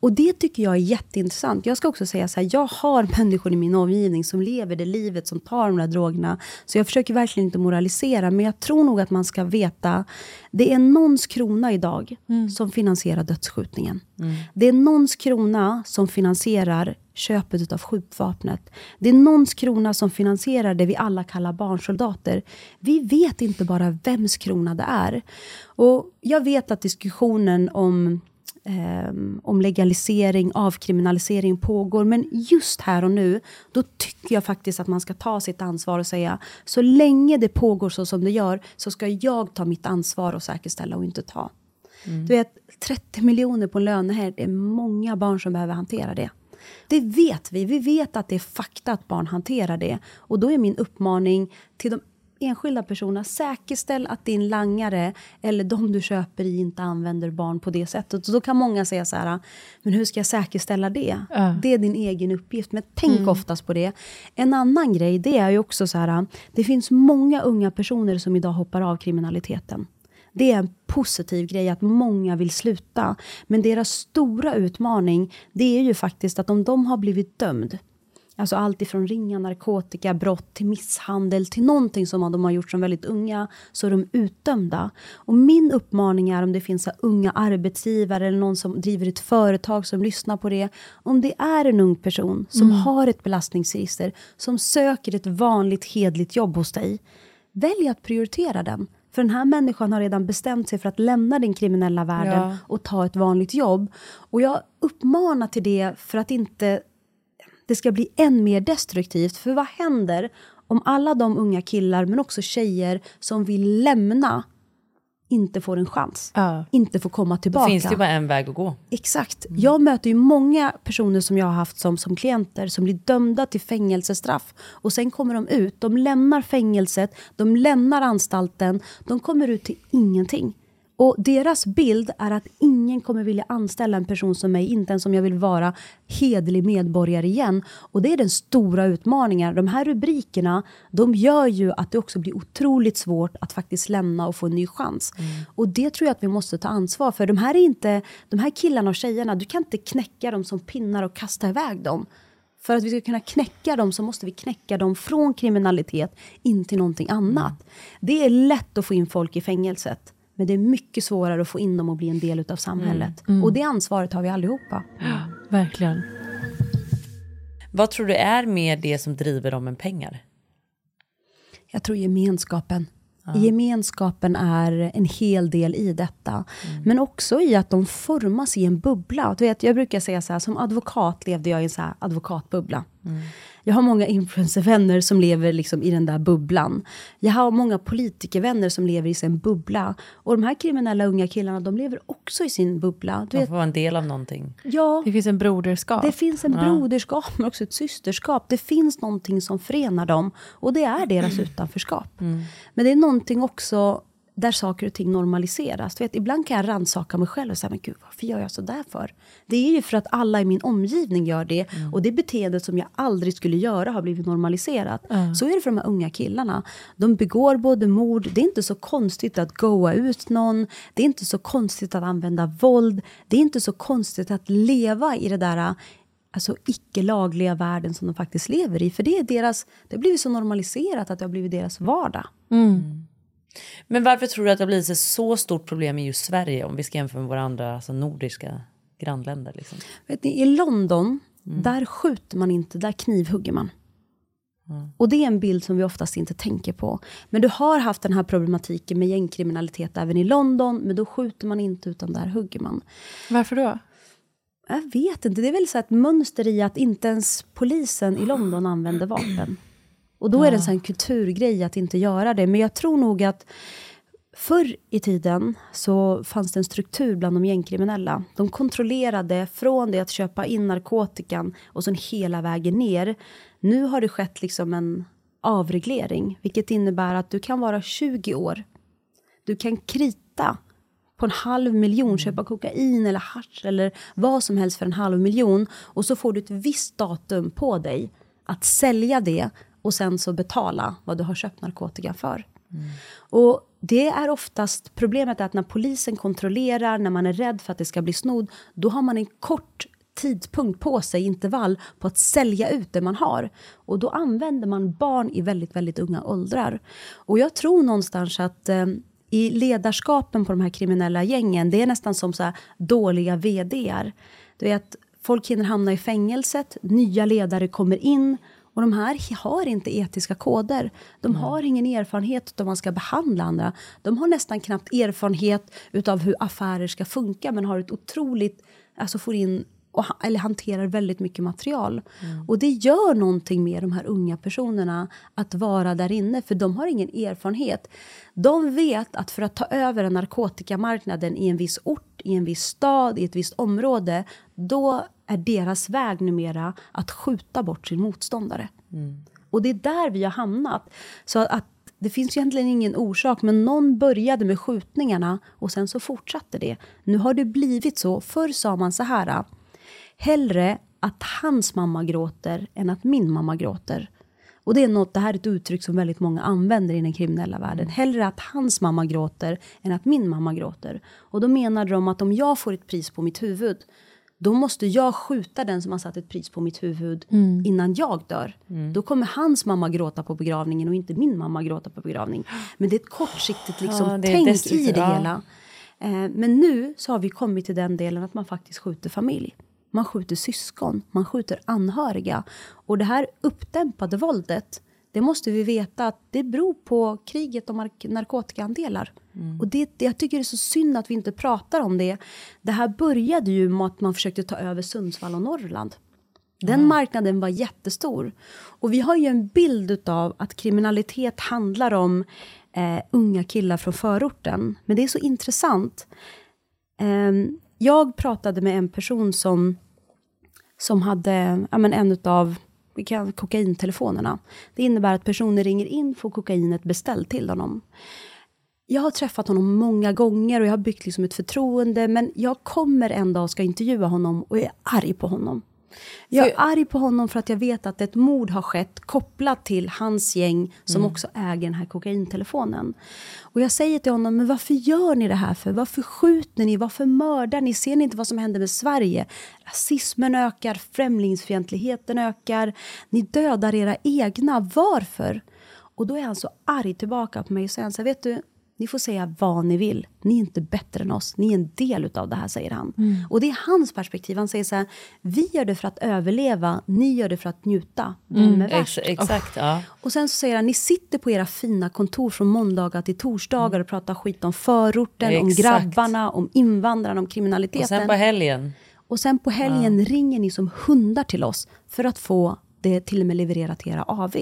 Och det tycker jag är jätteintressant. Jag ska också säga så här, jag har människor i min omgivning som lever det livet, som tar de där drogerna. Så jag försöker verkligen inte moralisera, men jag tror nog att man ska veta, det är någons krona idag som finansierar dödsskjutningen. Det är någons krona som finansierar köpet av skjutvapnet. Det är någons krona som finansierar det vi alla kallar barnsoldater. Vi vet inte bara vems krona det är. Och jag vet att diskussionen om ehm, om legalisering, avkriminalisering pågår. Men just här och nu, då tycker jag faktiskt att man ska ta sitt ansvar och säga, så länge det pågår så som det gör, så ska jag ta mitt ansvar och säkerställa och inte ta. Du vet, 30 miljoner på en lönehelg, det är många barn som behöver hantera det. Det vet vi. Vi vet att det är fakta att barn hanterar det. Och då är min uppmaning till de enskilda personerna, säkerställ att din langare eller de du köper i inte använder barn på det sättet. Så då kan många säga så här, men hur ska jag säkerställa det? Ja. Det är din egen uppgift, men tänk Mm. oftast på det. En annan grej, det är ju också så här, det finns många unga personer som idag hoppar av kriminaliteten. Det är en positiv grej att många vill sluta. Men deras stora utmaning, det är ju faktiskt att om de har blivit dömd, alltså allt ifrån ringa narkotikabrott till misshandel till någonting som de har gjort som väldigt unga, så är de utdömda. Och min uppmaning är om det finns unga arbetsgivare eller någon som driver ett företag som lyssnar på det. Om det är en ung person som Mm. har ett belastningsregister, som söker ett vanligt hedligt jobb hos dig, välj att prioritera den. För den här människan har redan bestämt sig för att lämna den kriminella världen Ja. och ta ett vanligt jobb. Och jag uppmanar till det för att inte det ska bli än mer destruktivt. För vad händer om alla de unga killar, men också tjejer, som vill lämna, inte får en chans? Inte får komma Då tillbaka. finns det bara en väg att gå. Exakt. Jag möter ju många personer som jag har haft som, som klienter som blir dömda till fängelsestraff och sen kommer de ut. De lämnar fängelset, de lämnar anstalten, de kommer ut till ingenting. Och deras bild är att ingen kommer vilja anställa en person som mig, inte ens om jag vill vara hedlig medborgare igen. Och det är den stora utmaningen. De här rubrikerna, de gör ju att det också blir otroligt svårt att faktiskt lämna och få en ny chans. Och det tror jag att vi måste ta ansvar för. De här, är inte, de här killarna och tjejerna, du kan inte knäcka dem som pinnar och kasta iväg dem. För att vi ska kunna knäcka dem så måste vi knäcka dem från kriminalitet in till någonting annat. Det är lätt att få in folk i fängelset. Men det är mycket svårare att få in dem och bli en del av samhället. Mm. Och det ansvaret har vi allihopa. [gasps] Verkligen. Vad tror du är mer det som driver dem än pengar? Jag tror gemenskapen. Gemenskapen är en hel del i detta. Men också i att de formas i en bubbla. Du vet, jag brukar säga så här, som advokat levde jag i en så här advokatbubbla. Jag har många influencervänner som lever liksom i den där bubblan. Jag har många politikervänner som lever i sin bubbla. Och de här kriminella unga killarna, de lever också i sin bubbla. Du De vet, får vara en del av någonting. ja, Det finns en broderskap. det finns en Ja. broderskap, men också ett systerskap. Det finns någonting som förenar dem. Och det är deras utanförskap. Men det är någonting också där saker och ting normaliseras. Du vet, ibland kan jag rannsaka mig själv och säga, men gud, varför gör jag så där för? Det är ju för att alla i min omgivning gör det. Och det beteendet som jag aldrig skulle göra har blivit normaliserat. Ja. Så är det för de här unga killarna. De begår både mord, det är inte så konstigt att goa ut någon. Det är inte så konstigt att använda våld. Det är inte så konstigt att leva i det där alltså icke-lagliga världen som de faktiskt lever i. För det är deras, det har blivit så normaliserat att det har blivit deras vardag. Men varför tror du att det har blivit ett så stort problem i just Sverige om vi ska jämföra med våra andra alltså nordiska grannländer? Liksom? Vet ni, I London, där skjuter man inte, där knivhugger man. Och det är en bild som vi oftast inte tänker på. Men du har haft den här problematiken med gängkriminalitet även i London, men då skjuter man inte utan där hugger man. Varför då? Jag vet inte, det är väl så ett mönster i att inte ens polisen i London använder vapen. Och då är det en sån kulturgrej att inte göra det. Men jag tror nog att förr i tiden så fanns det en struktur bland de gängkriminella. De kontrollerade från det att köpa in narkotikan och sen hela vägen ner. Nu har det skett liksom en avreglering, vilket innebär att du kan vara 20 år. Du kan krita på en halv miljon, köpa kokain eller hasch eller vad som helst för en halv miljon. Och så får du ett visst datum på dig att sälja det och sen så betala vad du har köpt narkotika för. Och det är oftast problemet är att när polisen kontrollerar, när man är rädd för att det ska bli snodd, då har man en kort tidpunkt på sig, intervall, på att sälja ut det man har. Och då använder man barn i väldigt, väldigt unga åldrar. Och jag tror någonstans att eh, i ledarskapen på de här kriminella gängen, det är nästan som så här dåliga vdar. Du vet, folk hinner hamna i fängelset, nya ledare kommer in och de här har inte etiska koder. De har ingen erfarenhet av man ska behandla andra. De har nästan knappt erfarenhet utav hur affärer ska funka men har ett otroligt, alltså får in och, eller hanterar väldigt mycket material. Och det gör någonting med de här unga personerna att vara där inne, för de har ingen erfarenhet. De vet att för att ta över en narkotikamarknaden i en viss ort, i en viss stad, i ett visst område, då är deras väg numera att skjuta bort sin motståndare. Och det är där vi har hamnat. Så att det finns ju egentligen ingen orsak, men någon började med skjutningarna och sen så fortsatte det. Nu har det blivit så. Förr sa man så här. Hellre att hans mamma gråter än att min mamma gråter. Och det är något, det här är ett uttryck som väldigt många använder i den kriminella världen. Hellre att hans mamma gråter än att min mamma gråter. Och då menade de att om jag får ett pris på mitt huvud, då måste jag skjuta den som har satt ett pris på mitt huvud Mm. innan jag dör. Då kommer hans mamma gråta på begravningen och inte min mamma gråta på begravning. Men det är ett kortsiktigt liksom, Ja, tänk i det hela. Eh, men nu så har vi kommit till den delen att man faktiskt skjuter familj. Man skjuter syskon, man skjuter anhöriga. Och det här uppdämpade våldet, det måste vi veta att det beror på kriget om nark- narkotikaandelar. Och det, det, jag tycker det är så synd att vi inte pratar om det. Det här började ju med att man försökte ta över Sundsvall och Norrland. Den marknaden var jättestor. Och vi har ju en bild av att kriminalitet handlar om eh, unga killar från förorten. Men det är så intressant. Ehm, jag pratade med en person som, som hade ja, men en av kokaintelefonerna. Det innebär att personer ringer in, får kokainet beställt till honom. Jag har träffat honom många gånger och jag har byggt liksom ett förtroende, men jag kommer en dag och ska intervjua honom och jag är arg på honom. Jag är arg på honom för att jag vet att ett mord har skett kopplat till hans gäng som Mm. också äger den här kokaintelefonen. Och jag säger till honom, men varför gör ni det här för? Varför skjuter ni? Varför mördar ni? Ser ni inte vad som händer med Sverige? Rasismen ökar, främlingsfientligheten ökar. Ni dödar era egna. Varför? Och då är han så arg tillbaka på mig och säger han så här, vet du, Ni får säga vad ni vill. Ni är inte bättre än oss. Ni är en del utav det här, säger han. Mm. Och det är hans perspektiv. Han säger så här, vi gör det för att överleva, ni gör det för att njuta. Vem Mm, är värst? ex- exakt, ja. Och sen så säger han, ni sitter på era fina kontor från måndagar till torsdagar och pratar skit om förorten, om Exakt. grabbarna, om invandrarna, om kriminaliteten. Och sen på helgen. Och sen på helgen ringer ni som hundar till oss för att få det till och med levererat till era AV.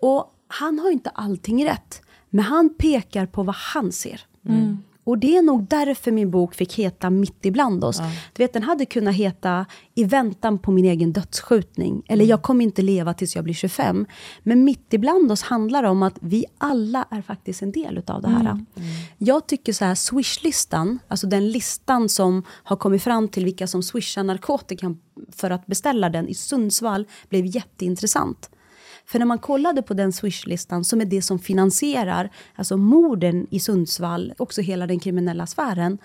Och han har inte allting rätt, men han pekar på vad han ser. Mm. Och det är nog därför min bok fick heta Mitt ibland oss. Du vet, den hade kunnat heta I väntan på min egen dödsskjutning. Eller Jag kommer inte leva tills jag blir 25. Men Mitt ibland oss handlar om att vi alla är faktiskt en del utav det här. Mm. Jag tycker så här, Swish-listan, alltså den listan som har kommit fram till vilka som swishar narkotikan för att beställa den i Sundsvall, blev jätteintressant. För när man kollade på den Swish-listan, som är det som finansierar alltså morden i Sundsvall, också hela den kriminella sfären,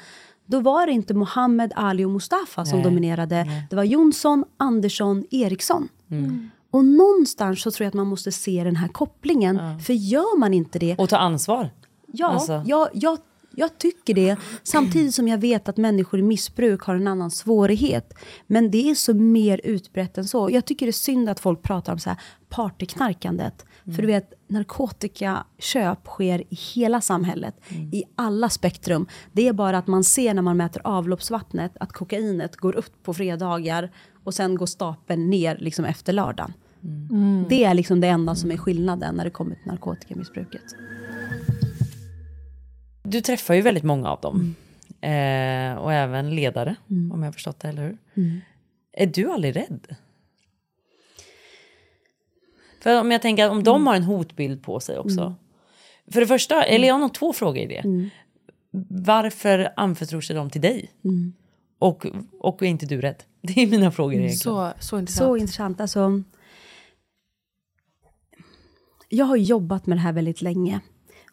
då var det inte Mohammed, Ali och Mustafa som Nej, dominerade. Det var Jonsson, Andersson, Eriksson. Mm. Och någonstans så tror jag att man måste se den här kopplingen. För gör man inte det... Och ta ansvar. Ja, Alltså. jag, jag, jag tycker det. Samtidigt som jag vet att människor i missbruk har en annan svårighet. Men det är så mer utbrett än så. Jag tycker det är synd att folk pratar om så här partyknarkandet. För du vet, narkotikaköp sker i hela samhället. I alla spektrum. Det är bara att man ser när man mäter avloppsvattnet att kokainet går upp på fredagar och sen går stapeln ner liksom efter lördagen. Mm. Det är liksom det enda som är skillnaden när det kommer till narkotikamissbruket. Du träffar ju väldigt många av dem. Eh, och även ledare, om jag har förstått det, eller hur? Mm. Är du aldrig rädd? För om jag tänker att om de har en hotbild på sig också. Mm. För det första, eller jag har nog två frågor i det. Mm. Varför anförtror sig de till dig? Mm. Och, och är inte du rädd? [laughs] Det är mina frågor egentligen. Så, så intressant. Så intressant. Alltså, jag har jobbat med det här väldigt länge.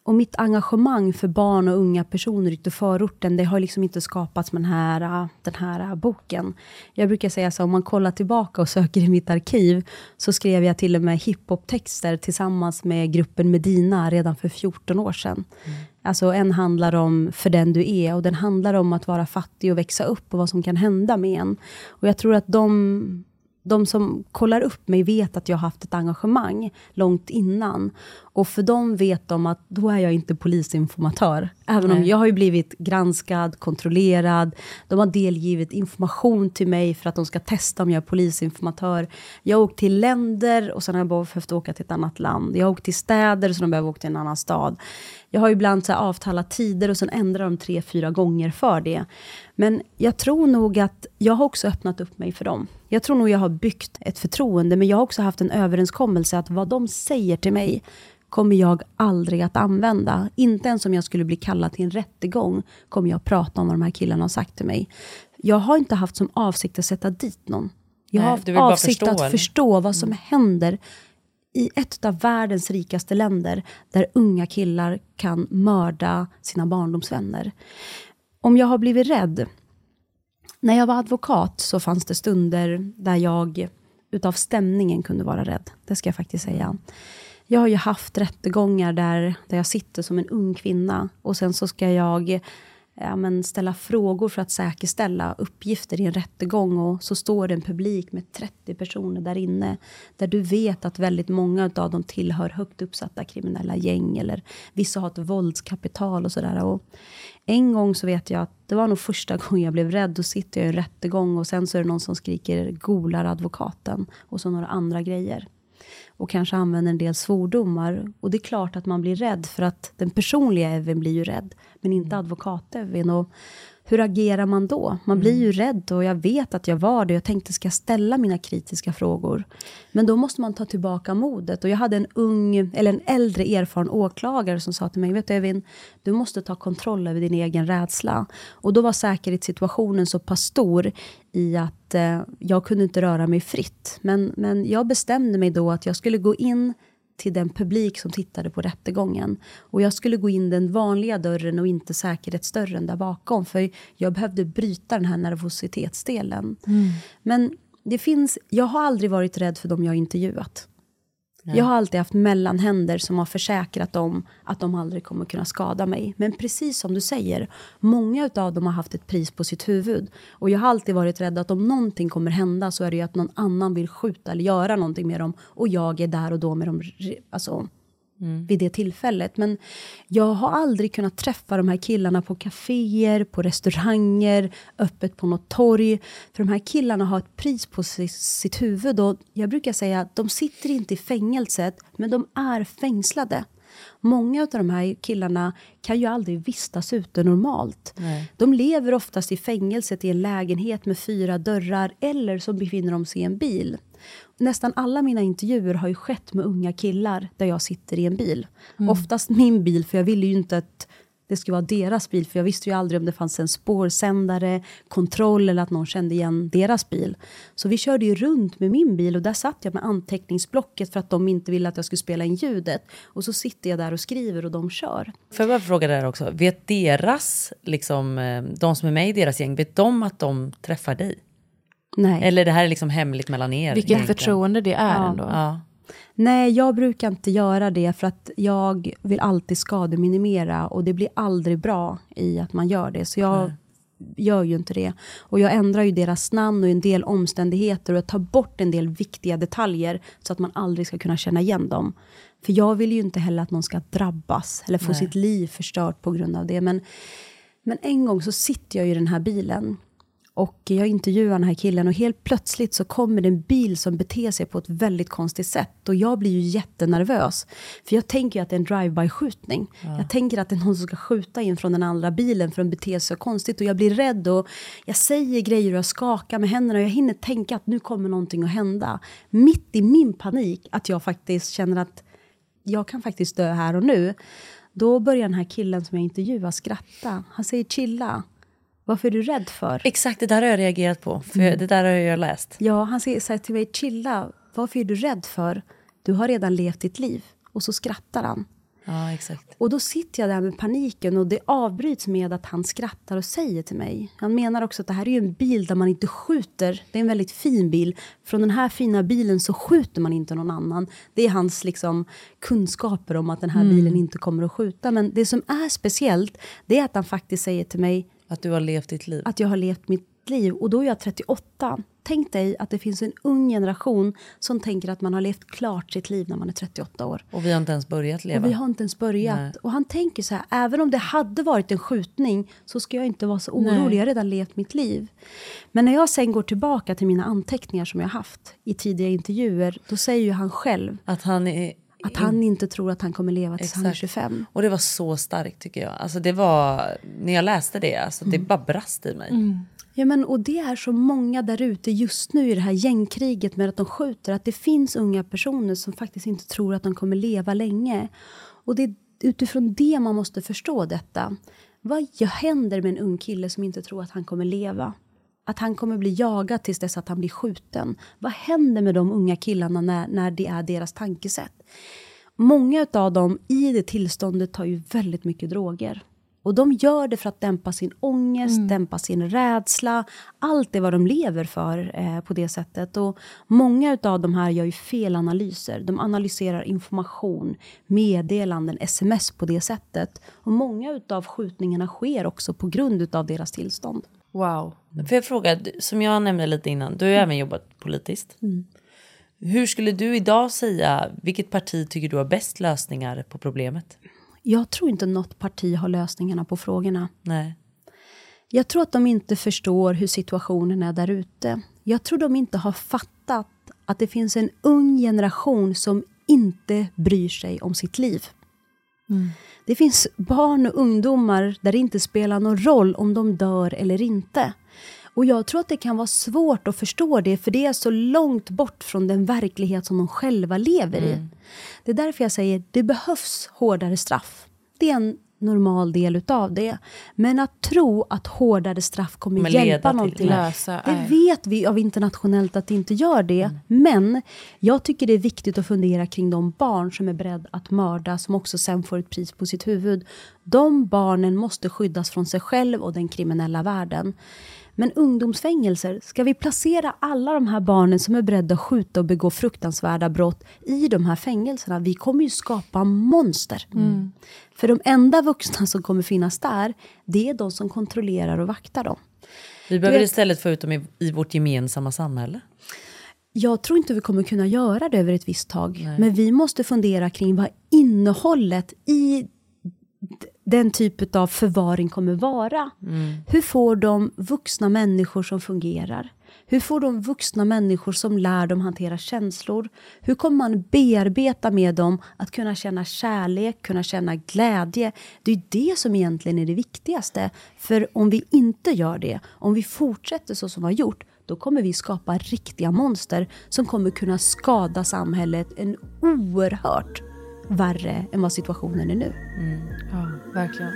Och mitt engagemang för barn och unga personer ute i förorten, det har liksom inte skapats med den här, den här boken. Jag brukar säga så, om man kollar tillbaka och söker i mitt arkiv, så skrev jag till och med hiphop-texter tillsammans med gruppen Medina redan för 14 år sedan. Alltså en handlar om för den du är och den handlar om att vara fattig och växa upp och vad som kan hända med en. Och jag tror att de de som kollar upp mig vet att jag har haft ett engagemang långt innan. Och för dem vet de att då är jag inte polisinformatör. Även om Nej. jag har ju blivit granskad, kontrollerad. De har delgivit information till mig för att de ska testa om jag är polisinformatör. Jag har åkt till länder och sen har jag behövt åka till ett annat land. Jag har åkt till städer har jag behövt åka till en annan stad. Jag har ibland så avtalat tider och sen ändrar de tre, fyra gånger för det. Men jag tror nog att jag har också öppnat upp mig för dem. Jag tror nog jag har byggt ett förtroende, men jag har också haft en överenskommelse att vad de säger till mig kommer jag aldrig att använda. Inte ens om jag skulle bli kallad till en rättegång kommer jag prata om vad de här killarna har sagt till mig. Jag har inte haft som avsikt att sätta dit någon. Jag Nej, har haft avsikt förstå, att eller? förstå vad som händer i ett av världens rikaste länder där unga killar kan mörda sina barndomsvänner. Om jag har blivit rädd? När jag var advokat så fanns det stunder där jag utav stämningen kunde vara rädd. Det ska jag faktiskt säga. Jag har ju haft rättegångar där, där jag sitter som en ung kvinna och sen så ska jag Eh, ja, men ställa frågor för att säkerställa uppgifter i en rättegång och så står det en publik med 30 personer där inne där du vet att väldigt många av dem tillhör högt uppsatta kriminella gäng eller vissa har ett våldskapital och sådär. Och en gång så vet jag att det var nog första [laughs] gången jag blev rädd. Då sitter jag i en rättegång och sen så är det någon som skriker golar advokaten och så några andra grejer och kanske använder en del svordomar. Och det är klart att man blir rädd för att den personliga Evin blir ju rädd, men inte advokat-Evin. Och hur agerar man då? Man blir ju rädd och jag vet att jag var det. Jag tänkte, ska jag ställa mina kritiska frågor? Men då måste man ta tillbaka modet. Och jag hade en ung, eller en äldre erfaren åklagare som sa till mig, vet du Evin, du måste ta kontroll över din egen rädsla. Och då var säkerhetssituationen så pass stor i att eh, jag kunde inte röra mig fritt. Men, men jag bestämde mig då att jag skulle gå in till den publik som tittade på rättegången. Och jag skulle gå in den vanliga dörren och inte säkerhetsdörren där bakom. För jag behövde bryta den här nervositetsdelen. Men det finns, jag har aldrig varit rädd för dem jag intervjuat. Nej. Jag har alltid haft mellanhänder som har försäkrat dem att de aldrig kommer kunna skada mig. Men precis som du säger, många av dem har haft ett pris på sitt huvud. Och jag har alltid varit rädd att om någonting kommer hända så är det ju att någon annan vill skjuta eller göra någonting med dem. Och jag är där och då med dem, alltså Mm. vid det tillfället. Men jag har aldrig kunnat träffa de här killarna på kaféer, på restauranger, öppet på något torg. För de här killarna har ett pris på si- sitt huvud och jag brukar säga att de sitter inte i fängelset, men de är fängslade. Många av de här killarna kan ju aldrig vistas ute normalt. Nej. De lever oftast i fängelset i en lägenhet med fyra dörrar eller så befinner de sig i en bil. Nästan alla mina intervjuer har ju skett med unga killar där jag sitter i en bil. Mm. Oftast min bil, för jag ville ju inte att det skulle vara deras bil, för jag visste ju aldrig om det fanns en spårsändare, kontroll eller att någon kände igen deras bil. Så vi körde ju runt med min bil och där satt jag med anteckningsblocket för att de inte ville att jag skulle spela in ljudet. Och så sitter jag där och skriver och de kör. Får jag bara fråga där också, vet deras, liksom, eh, de som är med i deras gäng, vet de att de träffar dig? Nej. Eller det här är liksom hemligt mellan er? Vilket egentligen? förtroende det är Ja. ändå. Ja. Nej, jag brukar inte göra det för att jag vill alltid skademinimera och det blir aldrig bra i att man gör det. Så jag gör ju inte det. Och jag ändrar ju deras namn och en del omständigheter och jag tar bort en del viktiga detaljer så att man aldrig ska kunna känna igen dem. För jag vill ju inte heller att någon ska drabbas eller få Nej. sitt liv förstört på grund av det. Men, men en gång så sitter jag i den här bilen och jag intervjuar den här killen och helt plötsligt så kommer det en bil som beter sig på ett väldigt konstigt sätt. Och jag blir ju jättenervös. För jag tänker ju att det är en drive-by-skjutning. Jag tänker att det är någon som ska skjuta in från den andra bilen för den beter sig så konstigt. Och jag blir rädd och jag säger grejer och jag skakar med händerna. Och jag hinner tänka att nu kommer någonting att hända. Mitt i min panik, att jag faktiskt känner att jag kan faktiskt dö här och nu. Då börjar den här killen som jag intervjuar skratta. Han säger chilla. Varför är du rädd för? Exakt, det där har jag reagerat på. För Mm. Det där har jag läst. Ja, han säger till mig, chilla. Varför är du rädd för? Du har redan levt ditt liv. Och så skrattar han. Ja, exakt. Och då sitter jag där med paniken och det avbryts med att han skrattar och säger till mig. Han menar också att det här är ju en bil där man inte skjuter. Det är en väldigt fin bil. Från den här fina bilen så skjuter man inte någon annan. Det är hans liksom, kunskaper om att den här Mm. bilen inte kommer att skjuta. Men det som är speciellt, det är att han faktiskt säger till mig Att du har levt ditt liv. att jag har levt mitt liv och då är jag 38. Tänk dig att det finns en ung generation som tänker att man har levt klart sitt liv när man är 38 år. Och vi har inte ens börjat leva. Och vi har inte ens börjat. Nej. Och han tänker så här, även om det hade varit en skjutning så ska jag inte vara så Nej. orolig, jag har redan levt mitt liv. Men när jag sen går tillbaka till mina anteckningar som jag haft i tidiga intervjuer, då säger ju han själv Att han är... att han inte tror att han kommer leva tills han är Exakt. 25. Och det var så starkt tycker jag. Alltså det var, när jag läste det, alltså det bara brast i mig. Ja, men, och det är så många där ute just nu i det här gängkriget med att de skjuter, att det finns unga personer som faktiskt inte tror att de kommer leva länge. Och det är utifrån det man måste förstå detta. Vad händer med en ung kille som inte tror att han kommer leva? Att han kommer bli jagad tills dess att han blir skjuten. Vad händer med de unga killarna när, när det är deras tankesätt? Många av dem i det tillståndet tar ju väldigt mycket droger. Och de gör det för att dämpa sin ångest, dämpa sin rädsla. Allt är vad de lever för eh, på det sättet. Och många av de här gör ju felanalyser. De analyserar information, meddelanden, sms på det sättet. Och många av skjutningarna sker också på grund av deras tillstånd. Wow. För jag fråga, du- som jag nämnde lite innan, du har ju även jobbat politiskt. Mm. Hur skulle du idag säga, vilket parti tycker du har bäst lösningar på problemet? Jag tror inte något parti har lösningarna på frågorna. Nej. Jag tror att de inte förstår hur situationen är där ute. Jag tror de inte har fattat att det finns en ung generation som inte bryr sig om sitt liv. Det finns barn och ungdomar där det inte spelar någon roll om de dör eller inte. Och jag tror att det kan vara svårt att förstå det, för det är så långt bort från den verklighet som de själva lever i. Det är därför jag säger det behövs hårdare straff. Det är en normal del utav det. Men att tro att hårdare straff kommer leda hjälpa någonting, lösa, det vet vi av internationellt att det inte gör det. Men jag tycker det är viktigt att fundera kring de barn som är beredda att mörda, som också sen får ett pris på sitt huvud. De barnen måste skyddas från sig själv och den kriminella världen. Men ungdomsfängelser, ska vi placera alla de här barnen som är beredda att skjuta och begå fruktansvärda brott i de här fängelserna? Vi kommer ju skapa monster. Mm. För de enda vuxna som kommer finnas där, det är de som kontrollerar och vaktar dem. Vi behöver vet- istället få ut dem i, i vårt gemensamma samhälle. Jag tror inte vi kommer kunna göra det över ett visst tag. Men vi måste fundera kring vad innehållet i den typen av förvaring kommer vara. Hur får de vuxna människor som fungerar? Hur får de vuxna människor som lär dem hantera känslor? Hur kommer man bearbeta med dem att kunna känna kärlek, kunna känna glädje? Det är det som egentligen är det viktigaste. För om vi inte gör det, om vi fortsätter så som vi har gjort, då kommer vi skapa riktiga monster som kommer kunna skada samhället en oerhört värre än vad situationen är nu. Mm. Ja, verkligen.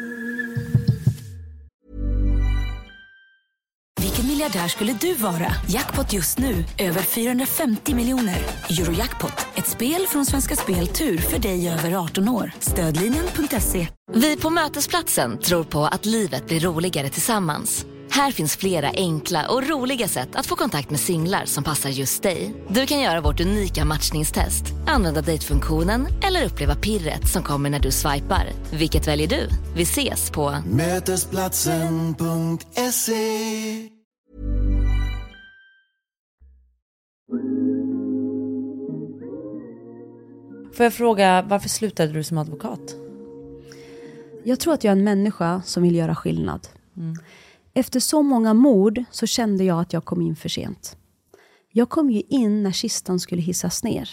Miljardär skulle du vara? Jackpot just nu, över 450 miljoner. Eurojackpot, ett spel från Svenska Spel Tur för dig över 18 år. Stödlinjen.se. Vi på Mötesplatsen tror på att livet blir roligare tillsammans. Här finns flera enkla och roliga sätt att få kontakt med singlar som passar just dig. Du kan göra vårt unika matchningstest, använda dejtfunktionen eller uppleva pirret som kommer när du swipar. Vilket väljer du? Vi ses på Mötesplatsen.se Får jag fråga, varför slutade du som advokat? Jag tror att jag är en människa som vill göra skillnad. Efter så många mord så kände jag att jag kom in för sent. Jag kom ju in när kistan skulle hissas ner.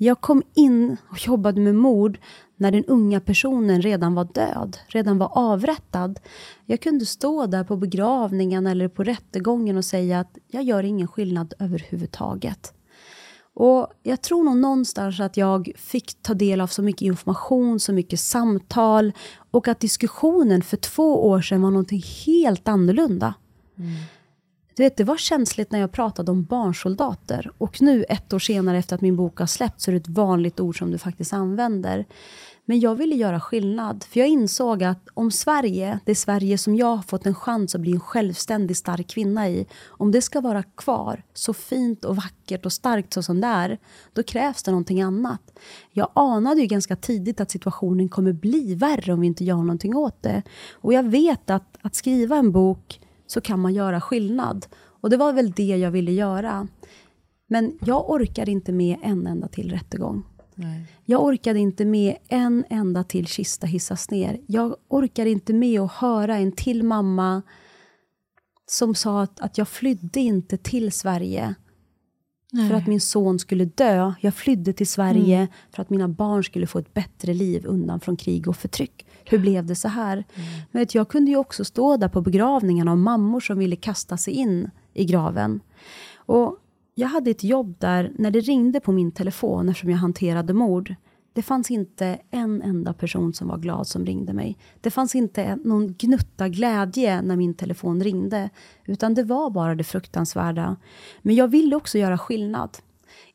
Jag kom in och jobbade med mord när den unga personen redan var död, redan var avrättad. Jag kunde stå där på begravningen eller på rättegången och säga att jag gör ingen skillnad överhuvudtaget. Och jag tror nog någonstans att jag fick ta del av så mycket information, så mycket samtal och att diskussionen för två år sedan var någonting helt annorlunda. Mm. Du vet, det var känsligt när jag pratade om barnsoldater och nu ett år senare efter att min bok har släppts så är det ett vanligt ord som du faktiskt använder. Men jag ville göra skillnad, för jag insåg att om Sverige, det Sverige som jag har fått en chans att bli en självständig stark kvinna i, om det ska vara kvar så fint och vackert och starkt så som det är, då krävs det någonting annat. Jag anade ju ganska tidigt att situationen kommer bli värre om vi inte gör någonting åt det. Och jag vet att, att skriva en bok så kan man göra skillnad. Och det var väl det jag ville göra. Men jag orkar inte med en enda till rättegång. Jag orkade inte med en enda till kista hissas ner. Jag orkar inte med att höra en till mamma som sa att, att jag flydde inte till Sverige Nej. för att min son skulle dö. Jag flydde till Sverige Mm. för att mina barn skulle få ett bättre liv undan från krig och förtryck. Hur blev det så här? Men vet, jag kunde ju också stå där på begravningarna och mammor som ville kasta sig in i graven. Och jag hade ett jobb där, när det ringde på min telefon, eftersom jag hanterade mord, det fanns inte en enda person som var glad som ringde mig. Det fanns inte någon gnutta glädje när min telefon ringde, utan det var bara det fruktansvärda. Men jag ville också göra skillnad.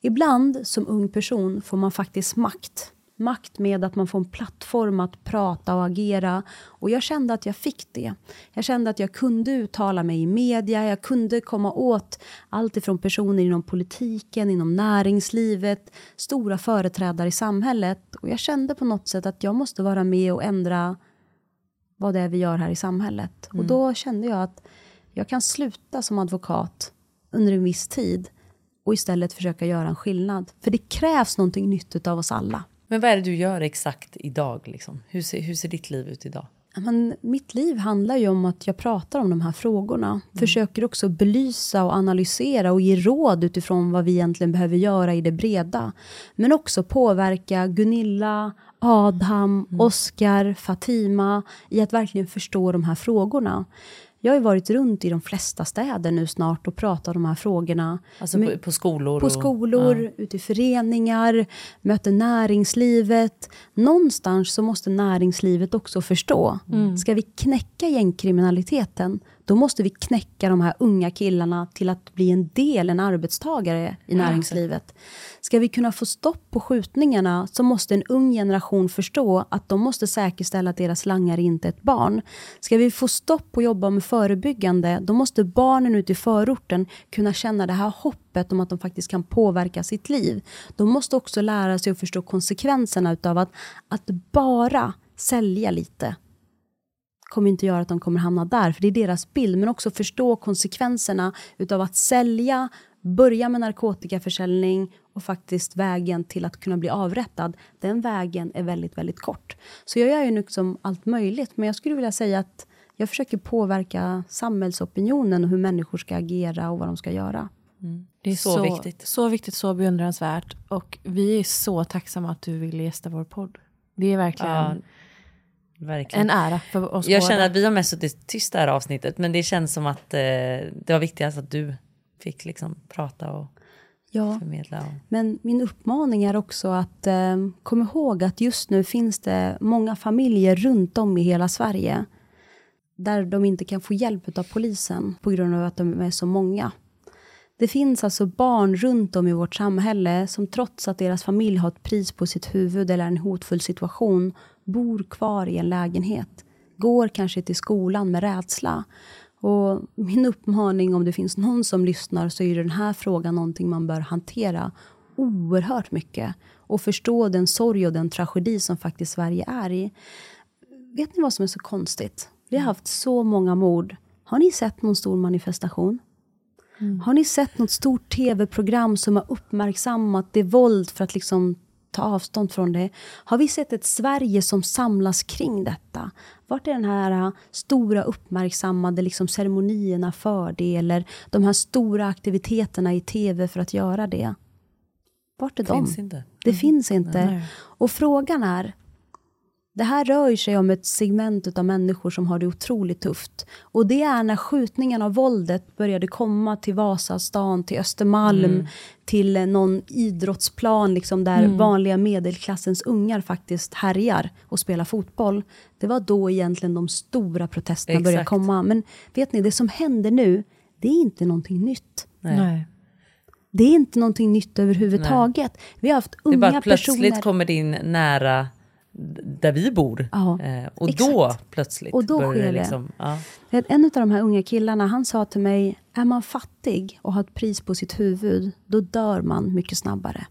Ibland som ung person får man faktiskt makt. Makt med att man får en plattform att prata och agera. Och jag kände att jag fick det. Jag kände att jag kunde uttala mig i media, jag kunde komma åt allt ifrån personer inom politiken, inom näringslivet, stora företrädare i samhället. Och jag kände på något sätt att jag måste vara med och ändra vad det är vi gör här i samhället. Och då kände jag att jag kan sluta som advokat under en viss tid och istället försöka göra en skillnad. För det krävs någonting nytt av oss alla. Men vad är det du gör exakt idag? Liksom? Hur, ser, hur ser ditt liv ut idag? Men mitt liv handlar ju om att jag pratar om de här frågorna. Försöker också belysa och analysera och ge råd utifrån vad vi egentligen behöver göra i det breda. Men också påverka Gunilla, Adam, Oskar, Fatima i att verkligen förstå de här frågorna. Jag har varit runt i de flesta städer nu snart och pratat om de här frågorna. Alltså på, på skolor? på och- skolor, ja. ute i föreningar, möter näringslivet. Någonstans så måste näringslivet också förstå. Mm. Ska vi knäcka gängkriminaliteten, Då måste vi knäcka de här unga killarna till att bli en del, en arbetstagare i näringslivet. Ska vi kunna få stopp på skjutningarna så måste en ung generation förstå att de måste säkerställa att deras langare inte är ett barn. Ska vi få stopp på att jobba med förebyggande, då måste barnen ute i förorten kunna känna det här hoppet om att de faktiskt kan påverka sitt liv. De måste också lära sig att förstå konsekvenserna utav att, att bara sälja lite kommer inte göra att de kommer hamna där, för det är deras bild. Men också förstå konsekvenserna utav att sälja, börja med narkotikaförsäljning och faktiskt vägen till att kunna bli avrättad. Den vägen är väldigt, väldigt kort. Så jag gör ju liksom allt möjligt, men jag skulle vilja säga att jag försöker påverka samhällsopinionen och hur människor ska agera och vad de ska göra. Mm. Det är så, så, viktigt. Så viktigt, så beundransvärt. Och vi är så tacksamma att du ville gästa vår podd. Det är verkligen... Ja Verkligen. En ära för oss Jag båda. känner att vi har mest suttit tyst det här avsnittet, men det känns som att eh, det var viktigast att du fick liksom prata och ja, förmedla. Och... Men min uppmaning är också att eh, kom ihåg att just nu finns det många familjer runt om i hela Sverige där de inte kan få hjälp av polisen på grund av att de är så många. Det finns alltså barn runt om i vårt samhälle som trots att deras familj har ett pris på sitt huvud eller en hotfull situation bor kvar i en lägenhet. Går kanske till skolan med rädsla. Och min uppmaning om det finns någon som lyssnar så är den här frågan någonting man bör hantera oerhört mycket och förstå den sorg och den tragedi som faktiskt Sverige är i. Vet ni vad som är så konstigt? Vi har haft så många mord. Har ni sett någon stor manifestation? Mm. Har ni sett något stort tv-program som har uppmärksammat det våld för att liksom ta avstånd från det? Har vi sett ett Sverige som samlas kring detta? Vart är den här äh, stora uppmärksammade liksom ceremonierna för det? Eller de här stora aktiviteterna i tv för att göra det? Vart är finns de? Inte. Det mm. finns inte. Nej. Och frågan är, det här rör sig om ett segment av människor som har det otroligt tufft. Och det är när skjutningarna och våldet började komma till Vasastan, till Östermalm, mm. till någon idrottsplan liksom, där mm. vanliga medelklassens ungar faktiskt härjar och spelar fotboll. Det var då egentligen de stora protesterna Exakt. började komma. Men vet ni, det som händer nu, det är inte någonting nytt. Nej. Det är inte någonting nytt överhuvudtaget. Nej. Vi har haft unga personer... Det är bara plötsligt personer... kommer det in nära där vi bor. Ja, eh, och exakt. då plötsligt och då sker det. Liksom, ja. En av de här unga killarna, han sa till mig, är man fattig och har ett pris på sitt huvud, då dör man mycket snabbare.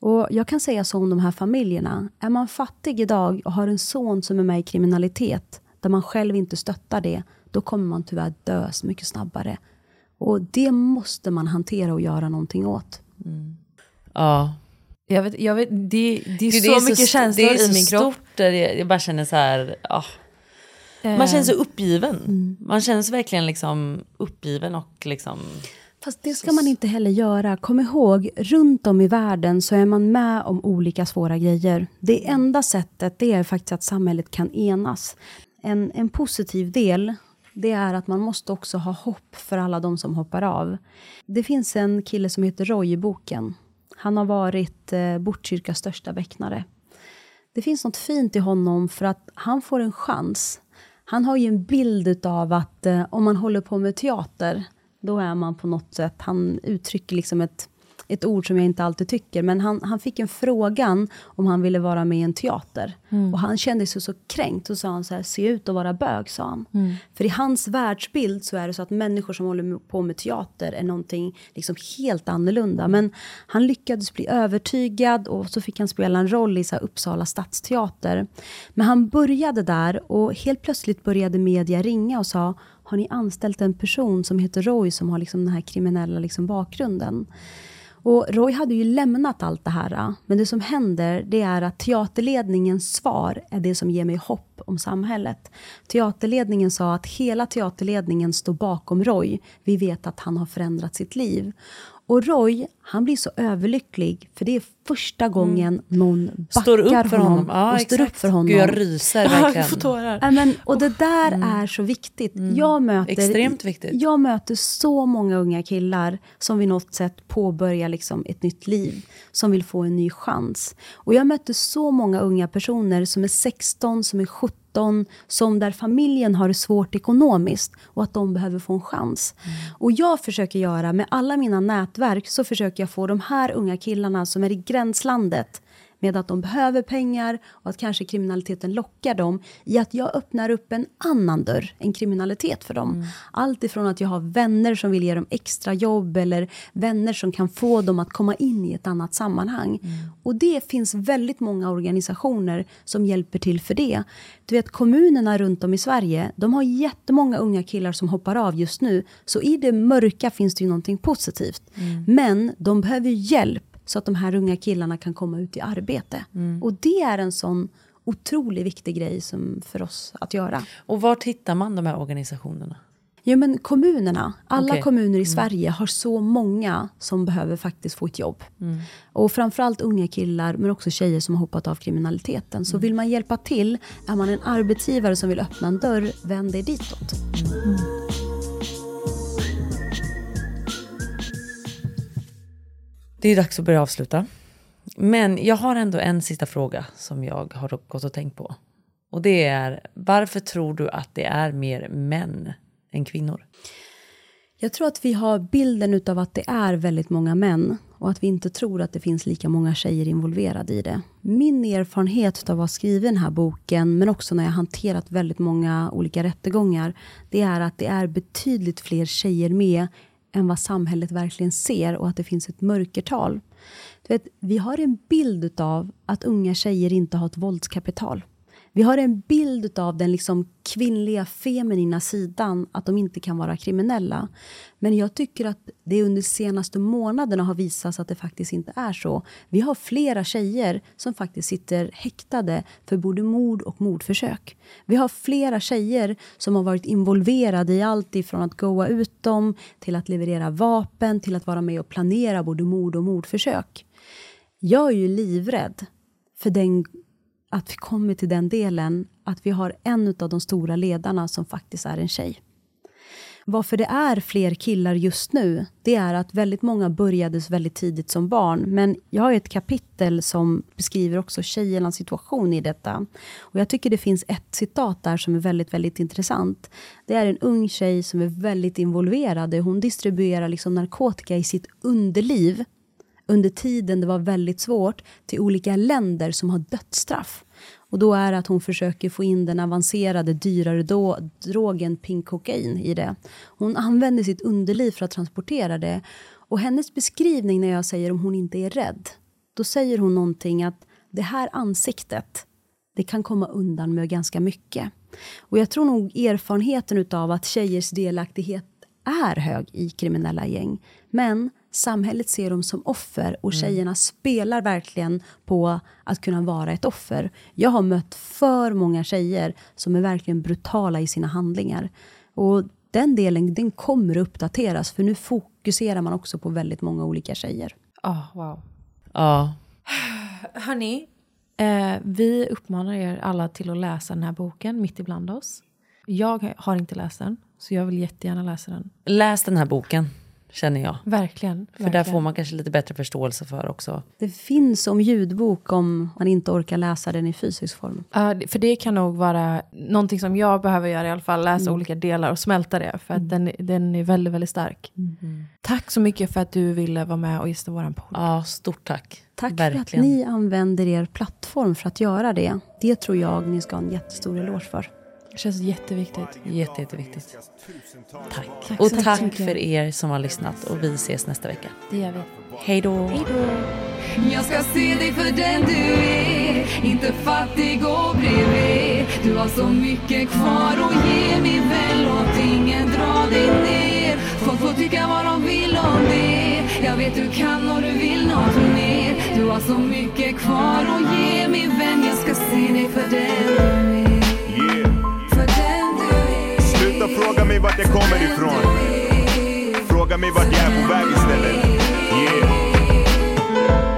Och Jag kan säga så om de här familjerna. Är man fattig idag och har en son som är med i kriminalitet, där man själv inte stöttar det, då kommer man tyvärr dö mycket snabbare. Och det måste man hantera och göra någonting åt. Mm. Ja, jag vet, jag vet, det, det är det, så det är mycket så, känslor i min kropp. Det är så stort, jag bara känner så här, oh. Man känner sig uppgiven. Mm. Man känner sig verkligen liksom uppgiven och liksom... Fast det ska man inte heller göra. Kom ihåg, runt om i världen så är man med om olika svåra grejer. Det enda sättet det är faktiskt att samhället kan enas. En, en positiv del det är att man måste också ha hopp för alla de som hoppar av. Det finns en kille som heter Roy i boken. Han har varit eh, Botkyrkas största väcknare. Det finns något fint i honom för att han får en chans. Han har ju en bild av att eh, om man håller på med teater, då är man på något sätt, han uttrycker liksom ett ett ord som jag inte alltid tycker, men han, han fick en frågan om han ville vara med i en teater. Mm. Och han kände sig så kränkt och sa han så här, se ut att vara bög, sa han. Mm. För i hans världsbild så är det så att människor som håller på med teater är någonting liksom helt annorlunda. Men han lyckades bli övertygad och så fick han spela en roll i så Uppsala stadsteater. Men han började där och helt plötsligt började media ringa och sa, har ni anställt en person som heter Roy som har liksom den här kriminella liksom bakgrunden? Och Roy hade ju lämnat allt det här. Men det som händer det är att teaterledningens svar är det som ger mig hopp om samhället. Teaterledningen sa att hela teaterledningen står bakom Roy. Vi vet att han har förändrat sitt liv. Och Roy, han blir så överlycklig, för det är första gången någon backar Står upp för honom, honom. Ja, och står upp för honom. Gud, jag ryser verkligen. Ja, men, och det där är så viktigt. Jag möter, Extremt viktigt. Jag möter så många unga killar som vid något sätt påbörjar liksom ett nytt liv, som vill få en ny chans. Och jag möter så många unga personer som är 16, som är 17, som där familjen har det svårt ekonomiskt och att de behöver få en chans. Och jag försöker göra, med alla mina nätverk, så försöker jag få de här unga killarna som är i gränslandet med att de behöver pengar och att kanske kriminaliteten lockar dem i att jag öppnar upp en annan dörr än kriminalitet för dem. Allt ifrån att jag har vänner som vill ge dem extra jobb eller vänner som kan få dem att komma in i ett annat sammanhang. Och det finns väldigt många organisationer som hjälper till för det. Du vet kommunerna runt om i Sverige, de har jättemånga unga killar som hoppar av just nu. Så i det mörka finns det ju någonting positivt. Men de behöver hjälp så att de här unga killarna kan komma ut i arbete. Och det är en sån otroligt viktig grej som för oss att göra. Och var hittar man de här organisationerna? Jo, men kommunerna, alla Okej. kommuner i Mm. Sverige har så många som behöver faktiskt få ett jobb. Mm. Och framförallt unga killar, men också tjejer som har hoppat av kriminaliteten. Så vill man hjälpa till, är man en arbetsgivare som vill öppna en dörr, vänd dig ditåt. Det är dags att börja avsluta. Men jag har ändå en sista fråga som jag har gått och tänkt på. Och det är, varför tror du att det är mer män än kvinnor? Jag tror att vi har bilden utav att det är väldigt många män och att vi inte tror att det finns lika många tjejer involverade i det. Min erfarenhet av att ha skrivit den här boken, men också när jag hanterat väldigt många olika rättegångar, det är att det är betydligt fler tjejer med än vad samhället verkligen ser och att det finns ett mörkertal. Du vet, vi har en bild av att unga tjejer inte har ett våldskapital. Vi har en bild av den liksom kvinnliga feminina sidan, att de inte kan vara kriminella. Men jag tycker att det under de senaste månaderna har visats att det faktiskt inte är så. Vi har flera tjejer som faktiskt sitter häktade för både mord och mordförsök. Vi har flera tjejer som har varit involverade i allt ifrån att goa ut dem, till att leverera vapen, till att vara med och planera både mord och mordförsök. Jag är ju livrädd för den att vi kommer till den delen att vi har en av de stora ledarna som faktiskt är en tjej. Varför det är fler killar just nu, det är att väldigt många började väldigt tidigt som barn. Men jag har ett kapitel som beskriver också tjejernas situation i detta. Och jag tycker det finns ett citat där som är väldigt, väldigt intressant. Det är en ung tjej som är väldigt involverad. Hon distribuerar liksom narkotika i sitt underliv under tiden det var väldigt svårt till olika länder som har dödsstraff. Och då är det att hon försöker få in den avancerade, dyrare då, drogen pink kokain i det. Hon använder sitt underliv för att transportera det. Och hennes beskrivning när jag säger om hon inte är rädd, då säger hon någonting att det här ansiktet, det kan komma undan med ganska mycket. Och jag tror nog erfarenheten utav att tjejers delaktighet är hög i kriminella gäng. Men samhället ser dem som offer och tjejerna spelar verkligen på att kunna vara ett offer. Jag har mött för många tjejer som är verkligen brutala i sina handlingar. Och den delen den kommer att uppdateras för nu fokuserar man också på väldigt många olika tjejer. Oh, wow. Ja. Hörni, eh, vi uppmanar er alla till att läsa den här boken mitt ibland oss. Jag har inte läst den, så jag vill jättegärna läsa den. Läs den här boken, känner jag. Verkligen. För där verkligen. får man kanske lite bättre förståelse för också. Det finns som ljudbok om man inte orkar läsa den i fysisk form. Ja, det- för det kan nog vara någonting som jag behöver göra i alla fall, läsa Mm. olika delar och smälta det, för att den, den är väldigt, väldigt stark. Tack så mycket för att du ville vara med och gästa våran podd. Ja, stort tack. Tack för Verkligen. att ni använder er plattform för att göra det. Det tror jag ni ska ha en jättestor eloge för. Det känns jätteviktigt. Jätte, jätteviktigt. Tack. Tack och tack mycket. för er som har lyssnat och vi ses nästa vecka. Det gör vi. Hej då. Hej då. Jag ska se dig för den du är Inte fattig och bredvid Du har så mycket kvar att ge min vän Låt ingen dra dig ner Folk får tycka vad de vill om det Jag vet du kan och du vill något mer Du har så mycket kvar att ge min vän Jag ska se dig för den du är fråga mig vart jag kommer ifrån. Fråga mig vart jag är på väg istället. Yeah.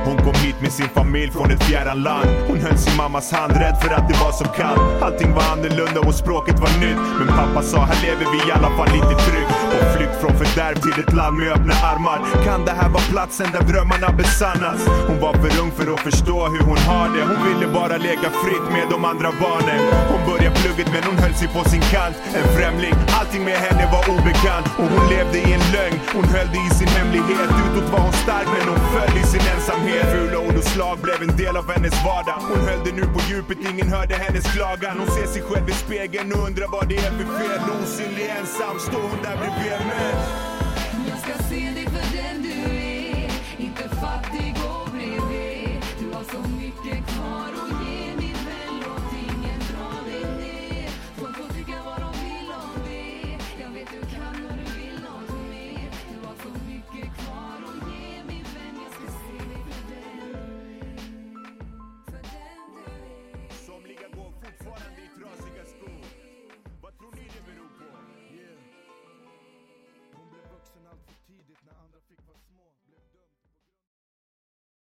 Hon kom hit med sin familj från ett fjärran land. Hon höll sin mammas hand, rädd för att det var så kallt. Allting var annorlunda och språket var nytt. Men pappa sa, här lever vi i alla fall lite tryggt. På flykt från fördärv till ett land med öppna armar. Kan det här vara platsen där drömmarna besannas? Hon var för ung för att förstå hur hon har det. Hon ville bara leka fritt med de andra barnen. Hon Börja' plugget men hon höll sig på sin kant. En främling, allting med henne var obekant. Och hon levde i en lögn, hon höll det i sin hemlighet. Utåt var hon stark men hon föll i sin ensamhet. Fula ord och slag blev en del av hennes vardag. Hon höll det nu på djupet, ingen hörde hennes klagan. Hon ser sig själv i spegeln och undrar vad det är för fel. Osynlig ensam står hon där bredvid mig.